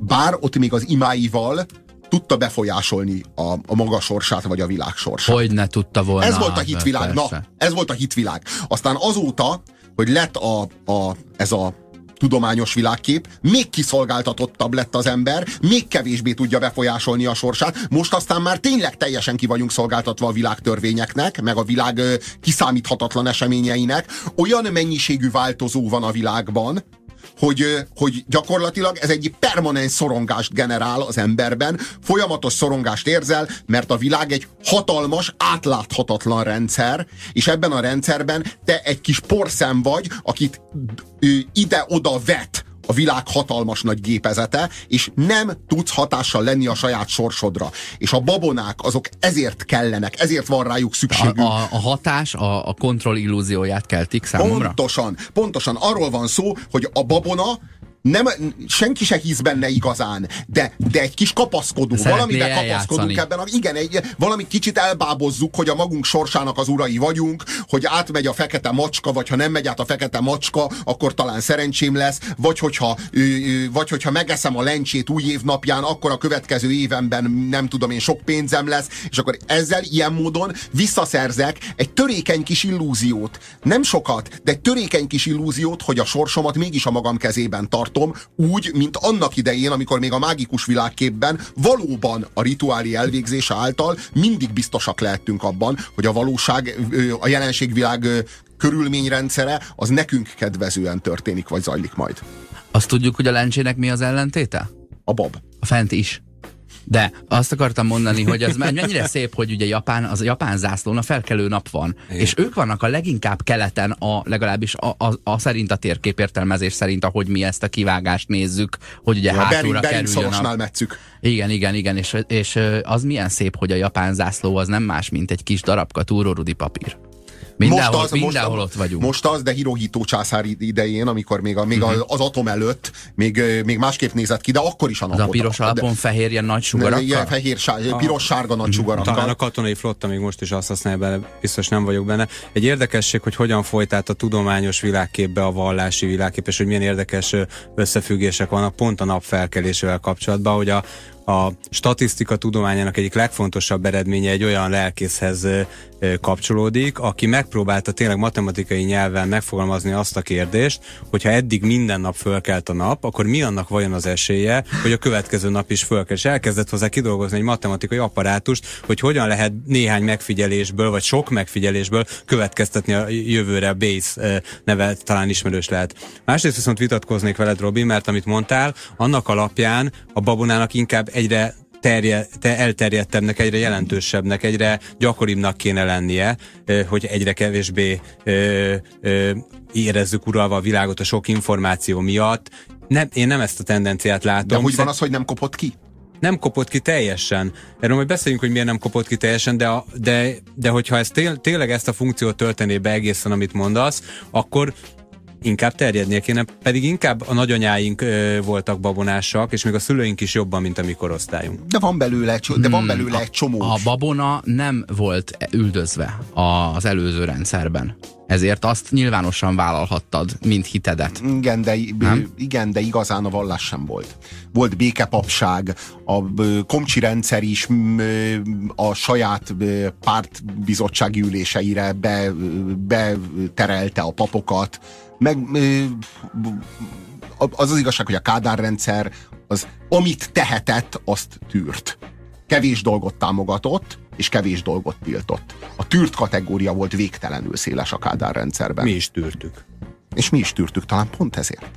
bár ott még az imáival tudta befolyásolni a, a maga sorsát, vagy a világ sorsát. Hogy ne tudta volna. Ez volt a hát hitvilág. Na, ez volt a hitvilág. Aztán azóta, hogy lett a, a, ez a tudományos világkép, még kiszolgáltatottabb lett az ember, még kevésbé tudja befolyásolni a sorsát. Most aztán már tényleg teljesen ki vagyunk szolgáltatva a világtörvényeknek, meg a világ kiszámíthatatlan eseményeinek. Olyan mennyiségű változó van a világban, hogy, hogy gyakorlatilag ez egy permanens szorongást generál az emberben, folyamatos szorongást érzel, mert a világ egy hatalmas, átláthatatlan rendszer, és ebben a rendszerben te egy kis porszem vagy, akit ide-oda vet a világ hatalmas nagy gépezete, és nem tudsz hatással lenni a saját sorsodra. És a babonák azok ezért kellenek, ezért van rájuk A, szükségünk. a, a hatás, a, a kontroll illúzióját keltik számomra? Pontosan, pontosan. Arról van szó, hogy a babona nem, senki se hisz benne igazán, de, de egy kis kapaszkodó, Szeretné valamivel eljátszani. kapaszkodunk ebben, a, igen, egy, valami kicsit elbábozzuk, hogy a magunk sorsának az urai vagyunk, hogy átmegy a fekete macska, vagy ha nem megy át a fekete macska, akkor talán szerencsém lesz, vagy hogyha, vagy hogyha megeszem a lencsét új év napján, akkor a következő évemben nem tudom én sok pénzem lesz, és akkor ezzel ilyen módon visszaszerzek egy törékeny kis illúziót. Nem sokat, de egy törékeny kis illúziót, hogy a sorsomat mégis a magam kezében tartom, úgy, mint annak idején, amikor még a mágikus világképben valóban a rituáli elvégzése által mindig biztosak lehettünk abban, hogy a valóság, a jelenségvilág körülményrendszere az nekünk kedvezően történik, vagy zajlik majd. Azt tudjuk, hogy a lencsének mi az ellentéte? A bab. A fent is. De azt akartam mondani, hogy az mennyire szép, hogy ugye Japán, az a japán zászlón a felkelő nap van. Igen. És ők vannak a leginkább keleten, a, legalábbis a, a, a szerint a térképértelmezés szerint, ahogy mi ezt a kivágást nézzük, hogy ugye A hátulra Bering kerüljön a... metszük. Igen, igen, igen, és, és az milyen szép, hogy a japán zászló az nem más, mint egy kis darabka túrórudi papír. Mindenhol, az, mindenhol most, ott vagyunk. Most az, de Hirohito császár idején, amikor még, a, még Mhm. uh-huh. az atom előtt még, még másképp nézett ki, de akkor is a az napot. a piros de- alapon fehér ilyen nagy sugarakkal? Ilyen fehér, sár, piros, sárga nagy sugarakkal. Talán a katonai flotta még most is azt használja bele, biztos nem vagyok benne. Egy érdekesség, hogy hogyan folyt át a tudományos világképbe a vallási világkép, és hogy milyen érdekes összefüggések vannak pont a nap felkelésével kapcsolatban, hogy a, a statisztika tudományának egyik legfontosabb eredménye egy olyan lelkészhez kapcsolódik, aki megpróbálta tényleg matematikai nyelven megfogalmazni azt a kérdést, hogyha eddig minden nap fölkelt a nap, akkor mi annak vajon az esélye, hogy a következő nap is fölkel. És elkezdett hozzá kidolgozni egy matematikai apparátust, hogy hogyan lehet néhány megfigyelésből, vagy sok megfigyelésből következtetni a jövőre a Bayes ö, neve talán ismerős lehet. Másrészt viszont vitatkoznék veled, Robi, mert amit mondtál, annak alapján a babonának inkább egyre terje, te elterjedtebbnek, egyre jelentősebbnek, egyre gyakoribbnak kéne lennie, hogy egyre kevésbé érezzük uralva a világot a sok információ miatt. Nem, én nem ezt a tendenciát látom. De hogy van az, hogy nem kopott ki? nem kopott ki teljesen. Erről majd beszéljünk, hogy miért nem kopott ki teljesen, de, a, de, de hogyha ez tél, tényleg ezt a funkciót töltené be egészen, amit mondasz, akkor inkább terjednie kéne, pedig inkább a nagyanyáink ö, voltak babonásak, és még a szüleink is jobban, mint a mi korosztályunk. De van belőle, de van belőle egy csomó. A babona nem volt üldözve az előző rendszerben. Ezért azt nyilvánosan vállalhattad, mint hitedet. Igen de, Nem? igen, de igazán a vallás sem volt. Volt békepapság, a komcsi rendszer is a saját pártbizottsági üléseire be, beterelte a papokat, meg az az igazság, hogy a Kádár rendszer az amit tehetett, azt tűrt. Kevés dolgot támogatott, és kevés dolgot tiltott. A tűrt kategória volt végtelenül széles a Kádár rendszerben. Mi is tűrtük. És mi is tűrtük talán pont ezért.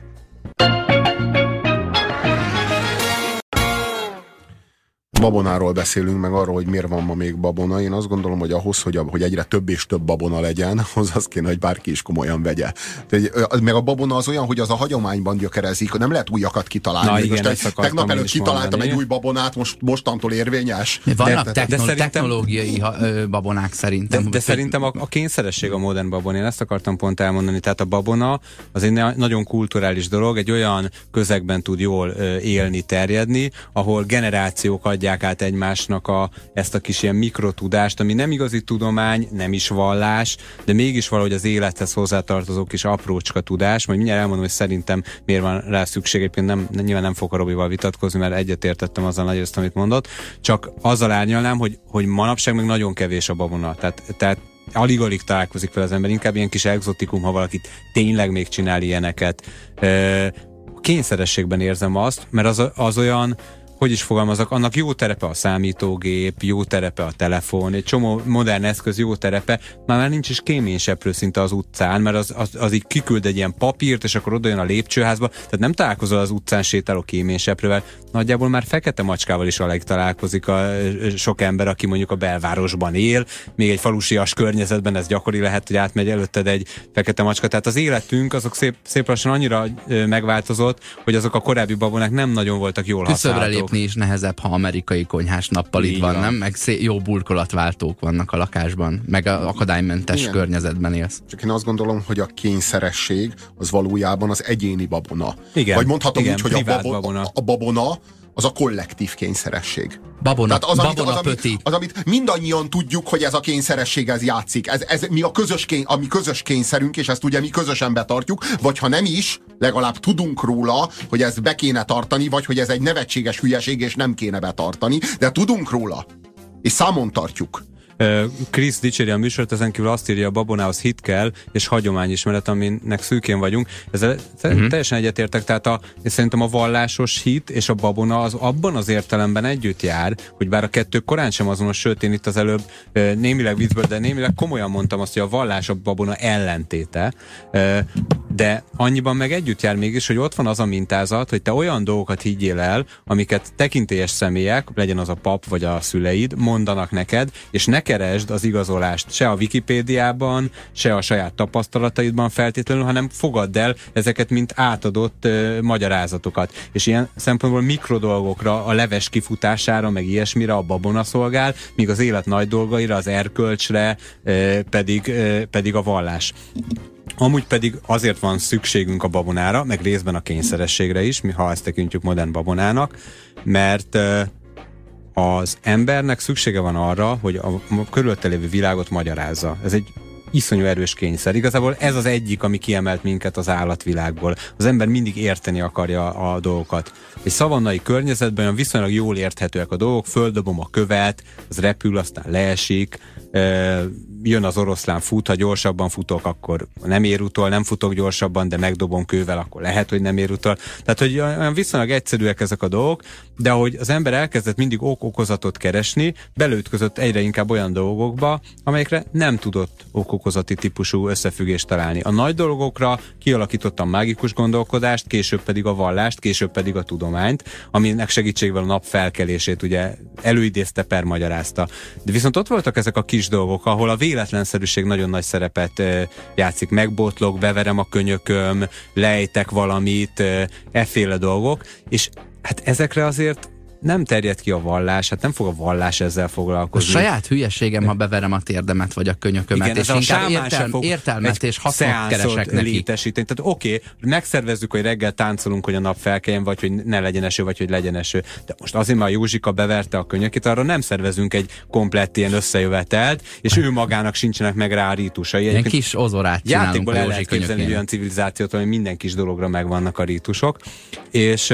Babonáról beszélünk, meg arról, hogy miért van ma még babona. Én azt gondolom, hogy ahhoz, hogy, hogy egyre több és több babona legyen, az az kéne, hogy bárki is komolyan vegye. Tehát, meg a babona az olyan, hogy az a hagyományban gyökerezik, nem lehet újakat kitalálni. Na, igen, most tegnap előtt kitaláltam mondani. egy új babonát, most mostantól érvényes. Vannak de, technol- de technológiai ha, ö, babonák szerintem. De, de szerintem a, a kényszeresség a modern babon, én ezt akartam pont elmondani. Tehát a babona az egy nagyon kulturális dolog, egy olyan közegben tud jól élni, terjedni, ahol generációk adják át egymásnak a, ezt a kis ilyen mikrotudást, ami nem igazi tudomány, nem is vallás, de mégis valahogy az élethez hozzátartozó kis aprócska tudás. Majd mindjárt elmondom, hogy szerintem miért van rá szükség. Egyébként nem, nyilván nem fogok a Robival vitatkozni, mert egyetértettem azzal nagy azt, amit mondott. Csak azzal árnyalnám, hogy, hogy manapság meg nagyon kevés a babona. Tehát, tehát alig-alig találkozik fel az ember, inkább ilyen kis exotikum, ha valaki tényleg még csinál ilyeneket. Kényszerességben érzem azt, mert az, az olyan, hogy is fogalmazok, annak jó terepe a számítógép, jó terepe a telefon, egy csomó modern eszköz jó terepe, már, már nincs is kéményseprő szinte az utcán, mert az, az, az így kiküld egy ilyen papírt, és akkor oda jön a lépcsőházba, tehát nem találkozol az utcán sétáló kéményseprővel, nagyjából már fekete macskával is alig találkozik a sok ember, aki mondjuk a belvárosban él, még egy falusias környezetben ez gyakori lehet, hogy átmegy előtted egy fekete macska. Tehát az életünk azok szép, szép lassan annyira megváltozott, hogy azok a korábbi babonák nem nagyon voltak jól használhatók lépni is nehezebb, ha amerikai konyhás nappal itt van, van, nem? Meg szé- jó burkolatváltók vannak a lakásban, meg a akadálymentes Igen. környezetben élsz. Csak én azt gondolom, hogy a kényszeresség az valójában az egyéni babona. Igen. Vagy mondhatom Igen, úgy, hogy a, babo- babona. a babona az a kollektív kényszeresség. Babona, Tehát az, amit, babona az, amit, az, amit mindannyian tudjuk, hogy ez a kényszeresség ez játszik. Ez, ez mi a közös, kény, a mi közös kényszerünk, és ezt ugye mi közösen betartjuk, vagy ha nem is, legalább tudunk róla, hogy ezt be kéne tartani, vagy hogy ez egy nevetséges hülyeség, és nem kéne betartani, de tudunk róla. És számon tartjuk. Krisz dicséri a műsort, ezen kívül azt írja, a babonához hit kell, és hagyományismeret, aminek szűkén vagyunk. Ezzel uh-huh. teljesen egyetértek, tehát a, és szerintem a vallásos hit és a babona az abban az értelemben együtt jár, hogy bár a kettő korán sem azonos, sőt én itt az előbb némileg viccből, de némileg komolyan mondtam azt, hogy a vallás a babona ellentéte, de annyiban meg együtt jár mégis, hogy ott van az a mintázat, hogy te olyan dolgokat higgyél el, amiket tekintélyes személyek, legyen az a pap vagy a szüleid, mondanak neked, és ne keresd az igazolást se a Wikipédiában, se a saját tapasztalataidban feltétlenül, hanem fogadd el ezeket, mint átadott uh, magyarázatokat. És ilyen szempontból mikrodolgokra, a leves kifutására, meg ilyesmire a babona szolgál, míg az élet nagy dolgaira, az erkölcsre uh, pedig, uh, pedig a vallás. Amúgy pedig azért van szükségünk a babonára, meg részben a kényszerességre is, mi ha ezt tekintjük modern babonának, mert az embernek szüksége van arra, hogy a körülötte lévő világot magyarázza. Ez egy iszonyú erős kényszer. Igazából ez az egyik, ami kiemelt minket az állatvilágból. Az ember mindig érteni akarja a dolgokat. Egy szavannai környezetben viszonylag jól érthetőek a dolgok, földobom a követ, az repül, aztán leesik, jön az oroszlán, fut, ha gyorsabban futok, akkor nem ér utol, nem futok gyorsabban, de megdobom kővel, akkor lehet, hogy nem ér utol. Tehát, hogy olyan viszonylag egyszerűek ezek a dolgok, de hogy az ember elkezdett mindig ok-okozatot keresni, belőtközött egyre inkább olyan dolgokba, amelyekre nem tudott ok-okozati típusú összefüggést találni. A nagy dolgokra kialakítottam mágikus gondolkodást, később pedig a vallást, később pedig a tudományt, aminek segítségével a nap felkelését ugye előidézte, permagyarázta. De viszont ott voltak ezek a kis dolgok, ahol a véletlenszerűség nagyon nagy szerepet játszik. Megbotlok, beverem a könyököm, lejtek valamit, efféle dolgok, és hát ezekre azért nem terjed ki a vallás, hát nem fog a vallás ezzel foglalkozni. A saját hülyeségem, ha beverem a térdemet vagy a könyökömet, Igen, és inkább értelm, fog értelmet és hasznot keresek neki. Létesíteni. Tehát oké, okay, megszervezzük, hogy reggel táncolunk, hogy a nap felkeljen, vagy hogy ne legyen eső, vagy hogy legyen eső. De most azért, mert a Józsika beverte a könyökét, arra nem szervezünk egy komplett ilyen összejövetelt, és ő magának sincsenek meg rá a rítusai. Egy kis ozorát Játékból el lehet képzelni olyan civilizációt, hogy minden kis dologra megvannak a rítusok. És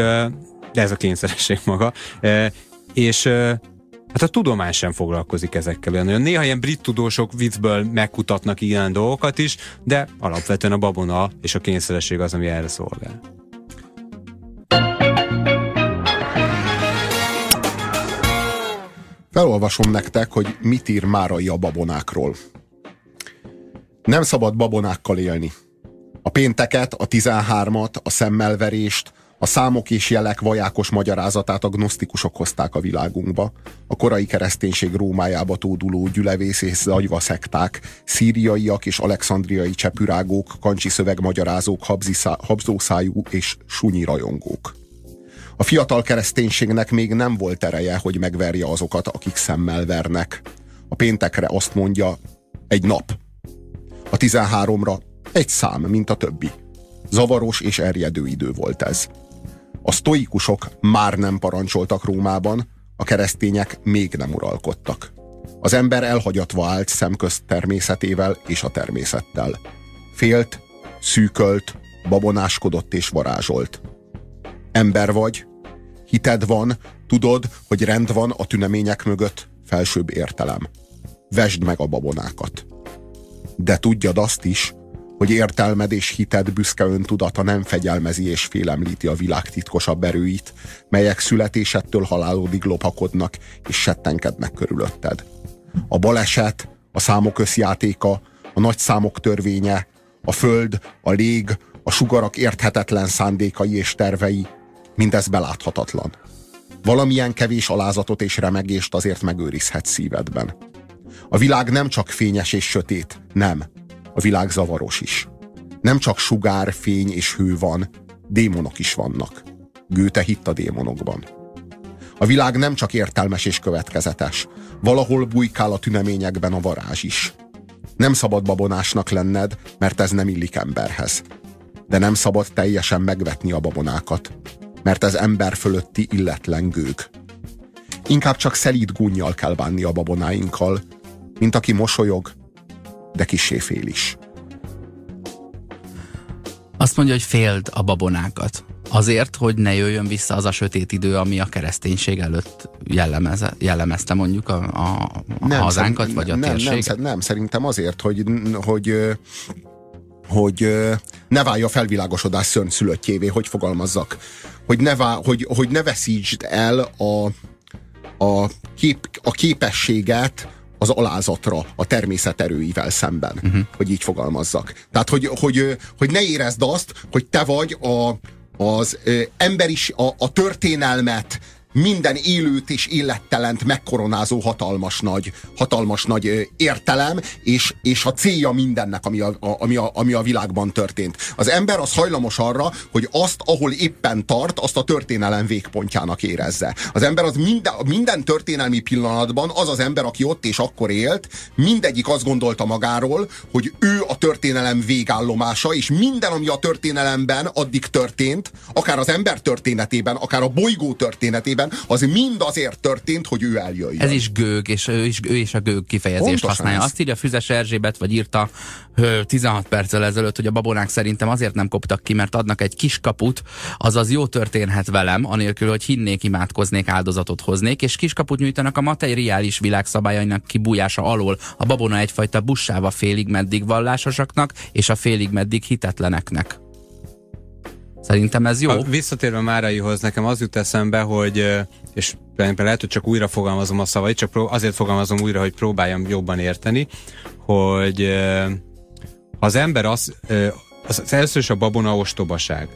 de ez a kényszeresség maga. E, és e, Hát a tudomány sem foglalkozik ezekkel. Olyan néha ilyen brit tudósok viccből megkutatnak ilyen dolgokat is, de alapvetően a babona és a kényszeresség az, ami erre szolgál. Felolvasom nektek, hogy mit ír Márai a babonákról. Nem szabad babonákkal élni. A pénteket, a 13-at, a szemmelverést, A számok és jelek vajákos magyarázatát agnosztikusok hozták a világunkba. A korai kereszténység Rómájába tóduló gyülevész és zagyva szekták, szíriaiak és alexandriai csepürágók, kancsi szövegmagyarázók, habzószájú és sunyi rajongók. A fiatal kereszténységnek még nem volt ereje, hogy megverje azokat, akik szemmel vernek. A péntekre azt mondja, egy nap. A 13-ra egy szám, mint a többi. Zavaros és erjedő idő volt ez. A sztoikusok már nem parancsoltak Rómában, a keresztények még nem uralkodtak. Az ember elhagyatva állt szemközt természetével és a természettel. Félt, szűkölt, babonáskodott és varázsolt. Ember vagy, hited van, tudod, hogy rend van a tünemények mögött, felsőbb értelem. Vesd meg a babonákat. De tudjad azt is, hogy értelmed és hited büszke öntudata nem fegyelmezi és félemlíti a világ titkosabb erőit, melyek születésettől halálódig lopakodnak és settenkednek körülötted. A baleset, a számok összjátéka, a nagy számok törvénye, a föld, a lég, a sugarak érthetetlen szándékai és tervei, mindez beláthatatlan. Valamilyen kevés alázatot és remegést azért megőrizhet szívedben. A világ nem csak fényes és sötét, nem, a világ zavaros is. Nem csak sugár, fény és hő van, démonok is vannak. Gőte hitt a démonokban. A világ nem csak értelmes és következetes. Valahol bujkál a tüneményekben a varázs is. Nem szabad babonásnak lenned, mert ez nem illik emberhez. De nem szabad teljesen megvetni a babonákat, mert ez ember fölötti illetlen gőg. Inkább csak szelíd gúnyjal kell bánni a babonáinkkal, mint aki mosolyog, de kissé fél is. Azt mondja, hogy féld a babonákat. Azért, hogy ne jöjjön vissza az a sötét idő, ami a kereszténység előtt jellemeze, jellemezte mondjuk a, a, a nem, hazánkat, vagy a nem, térséget? Nem, nem, szerintem azért, hogy, hogy hogy ne válja a felvilágosodás szörnyszülöttjévé, hogy fogalmazzak. Hogy ne, vá, hogy, hogy ne veszítsd el a, a, kép, a képességet az alázatra a természet erőivel szemben, uh-huh. hogy így fogalmazzak. Tehát, hogy, hogy, hogy ne érezd azt, hogy te vagy a, az ö, emberis, a, a történelmet minden élőt és élettelent megkoronázó hatalmas nagy, hatalmas nagy értelem, és, és a célja mindennek, ami a, ami, a, ami a világban történt. Az ember az hajlamos arra, hogy azt, ahol éppen tart, azt a történelem végpontjának érezze. Az ember az minden, minden történelmi pillanatban az az ember, aki ott és akkor élt, mindegyik azt gondolta magáról, hogy ő a történelem végállomása, és minden, ami a történelemben addig történt, akár az ember történetében, akár a bolygó történetében, esetében az mind azért történt, hogy ő eljöjjön. Ez is gőg, és ő is, ő is a gőg kifejezést Pontosan használja. Ez. Azt írja Füzes Erzsébet, vagy írta 16 perccel ezelőtt, hogy a babonák szerintem azért nem koptak ki, mert adnak egy kis kaput, azaz jó történhet velem, anélkül, hogy hinnék, imádkoznék, áldozatot hoznék, és kiskaput nyújtanak a materiális világ szabályainak kibújása alól. A babona egyfajta bussáva félig meddig vallásosaknak, és a félig meddig hitetleneknek. Szerintem ez jó. A, visszatérve Máraihoz, nekem az jut eszembe, hogy, és lehet, hogy csak újra fogalmazom a szavait, csak azért fogalmazom újra, hogy próbáljam jobban érteni, hogy az ember az, az először is a babona ostobaság.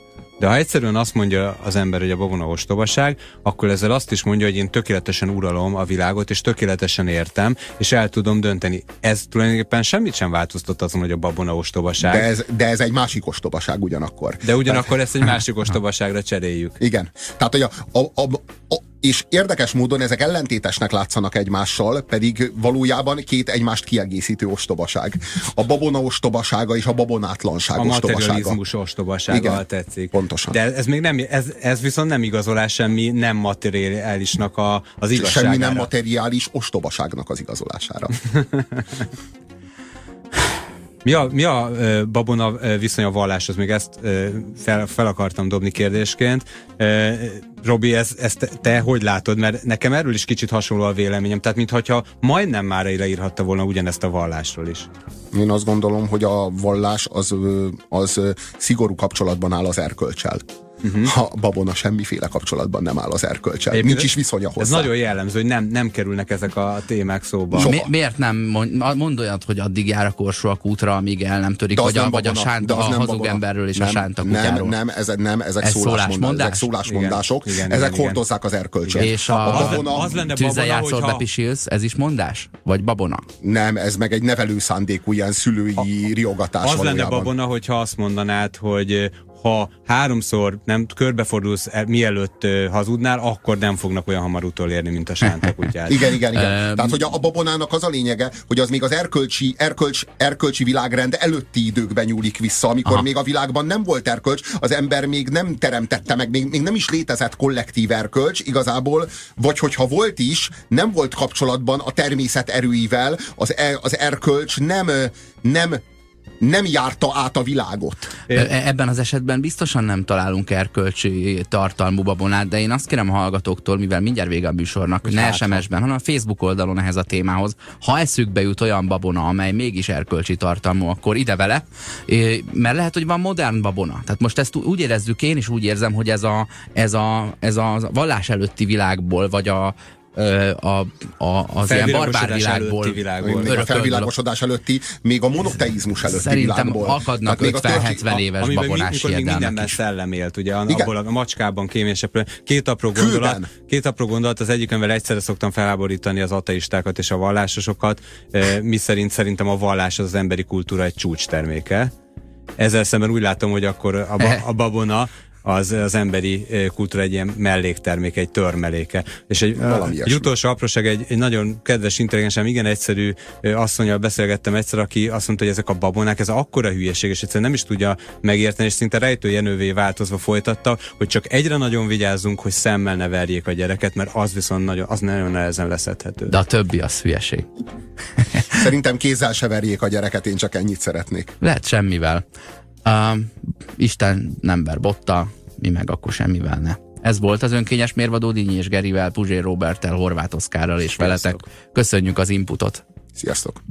De ha egyszerűen azt mondja az ember, hogy a babona ostobaság, akkor ezzel azt is mondja, hogy én tökéletesen uralom a világot, és tökéletesen értem, és el tudom dönteni. Ez tulajdonképpen semmit sem változtat azon, hogy a babona ostobaság. De ez, de ez egy másik ostobaság ugyanakkor. De ugyanakkor ezt egy másik ostobaságra cseréljük. Igen. Tehát, hogy a, a, a, a és érdekes módon ezek ellentétesnek látszanak egymással, pedig valójában két egymást kiegészítő ostobaság. A babona ostobasága és a babonátlanság a ostobasága. A materializmus ostobasága, Igen, tetszik. Pontosan. De ez még nem, ez, ez viszont nem igazolás semmi nem materiálisnak a, az igazságára. Semmi nem materiális ostobaságnak az igazolására. Mi a, mi a babona viszony a valláshoz? Még ezt fel, fel akartam dobni kérdésként. Robi, ez, ezt te hogy látod? Mert nekem erről is kicsit hasonló a véleményem. Tehát, mintha majdnem már leírhatta volna ugyanezt a vallásról is. Én azt gondolom, hogy a vallás az, az szigorú kapcsolatban áll az erkölcsel. Uh-huh. a babona semmiféle kapcsolatban nem áll az erkölcsel. Nincs ez, is viszonya hozzá. Ez nagyon jellemző, hogy nem, nem kerülnek ezek a témák szóba. Mi, miért nem mond, mond olyat, hogy addig jár a korsó a kútra, amíg el nem törik, vagy, nem a, vagy a, sánta, a hazug babona. emberről és nem, a sánta kutyáról? Nem, nem, ez, nem ezek, ez szólásmondás, ezek szólásmondások, igen, igen, ezek igen, hordozzák igen. az erkölcsöt. És a, a babona, az lenne babona, játszol, hogyha... bepisilsz, ez is mondás? Vagy babona? Nem, ez meg egy nevelő szándékú ilyen szülői a, riogatás Az lenne babona, hogyha azt mondanád, hogy ha háromszor nem körbefordulsz el, mielőtt uh, hazudnál, akkor nem fognak olyan hamar utolérni, mint a sántakutyát. igen, igen, igen. Um, Tehát, hogy a, a babonának az a lényege, hogy az még az erkölcsi, erkölcs, erkölcsi világrend előtti időkben nyúlik vissza, amikor Aha. még a világban nem volt erkölcs, az ember még nem teremtette meg, még, még nem is létezett kollektív erkölcs igazából, vagy hogyha volt is, nem volt kapcsolatban a természet erőivel, az, er, az erkölcs nem, nem nem járta át a világot. E, ebben az esetben biztosan nem találunk erkölcsi tartalmú babonát, de én azt kérem a hallgatóktól, mivel mindjárt vége a műsornak, ne hát, SMS-ben, hanem a Facebook oldalon ehhez a témához, ha eszükbe jut olyan babona, amely mégis erkölcsi tartalmú, akkor ide vele, mert lehet, hogy van modern babona. Tehát most ezt úgy érezzük, én is úgy érzem, hogy ez a, ez a, ez a vallás előtti világból, vagy a a, a, az ilyen barbár világból, a felvilágosodás előtti, még a monoteizmus előtti Szerintem világból. akadnak 50-70 éves a, babonás még mindenben is. szellem élt, ugye, abból a macskában, kéménysebből. Két apró gondolat, két apró gondolat, az egyikönvel egyszerre szoktam felháborítani az ateistákat és a vallásosokat, mi szerint szerintem a vallás az, az emberi kultúra egy csúcs terméke. Ezzel szemben úgy látom, hogy akkor a, ba, a babona az, az emberi kultúra egy ilyen melléktermék, egy törmeléke. És egy, egy utolsó apróság, egy, egy nagyon kedves, intelligensem, igen egyszerű asszonyjal beszélgettem egyszer, aki azt mondta, hogy ezek a babonák, ez akkora hülyeség, és egyszerűen nem is tudja megérteni, és szinte rejtőjenővé változva folytatta, hogy csak egyre nagyon vigyázzunk, hogy szemmel ne verjék a gyereket, mert az viszont nagyon, az nagyon nehezen leszedhető. De a többi az hülyeség. Szerintem kézzel se verjék a gyereket, én csak ennyit szeretnék. Lehet semmivel. Uh, Isten nem ver botta, mi meg akkor semmivel ne. Ez volt az önkényes mérvadó Dinyi és Gerivel, Puzsér Robertel, Horváth Oszkárral és Sziasztok. veletek. Köszönjük az inputot. Sziasztok!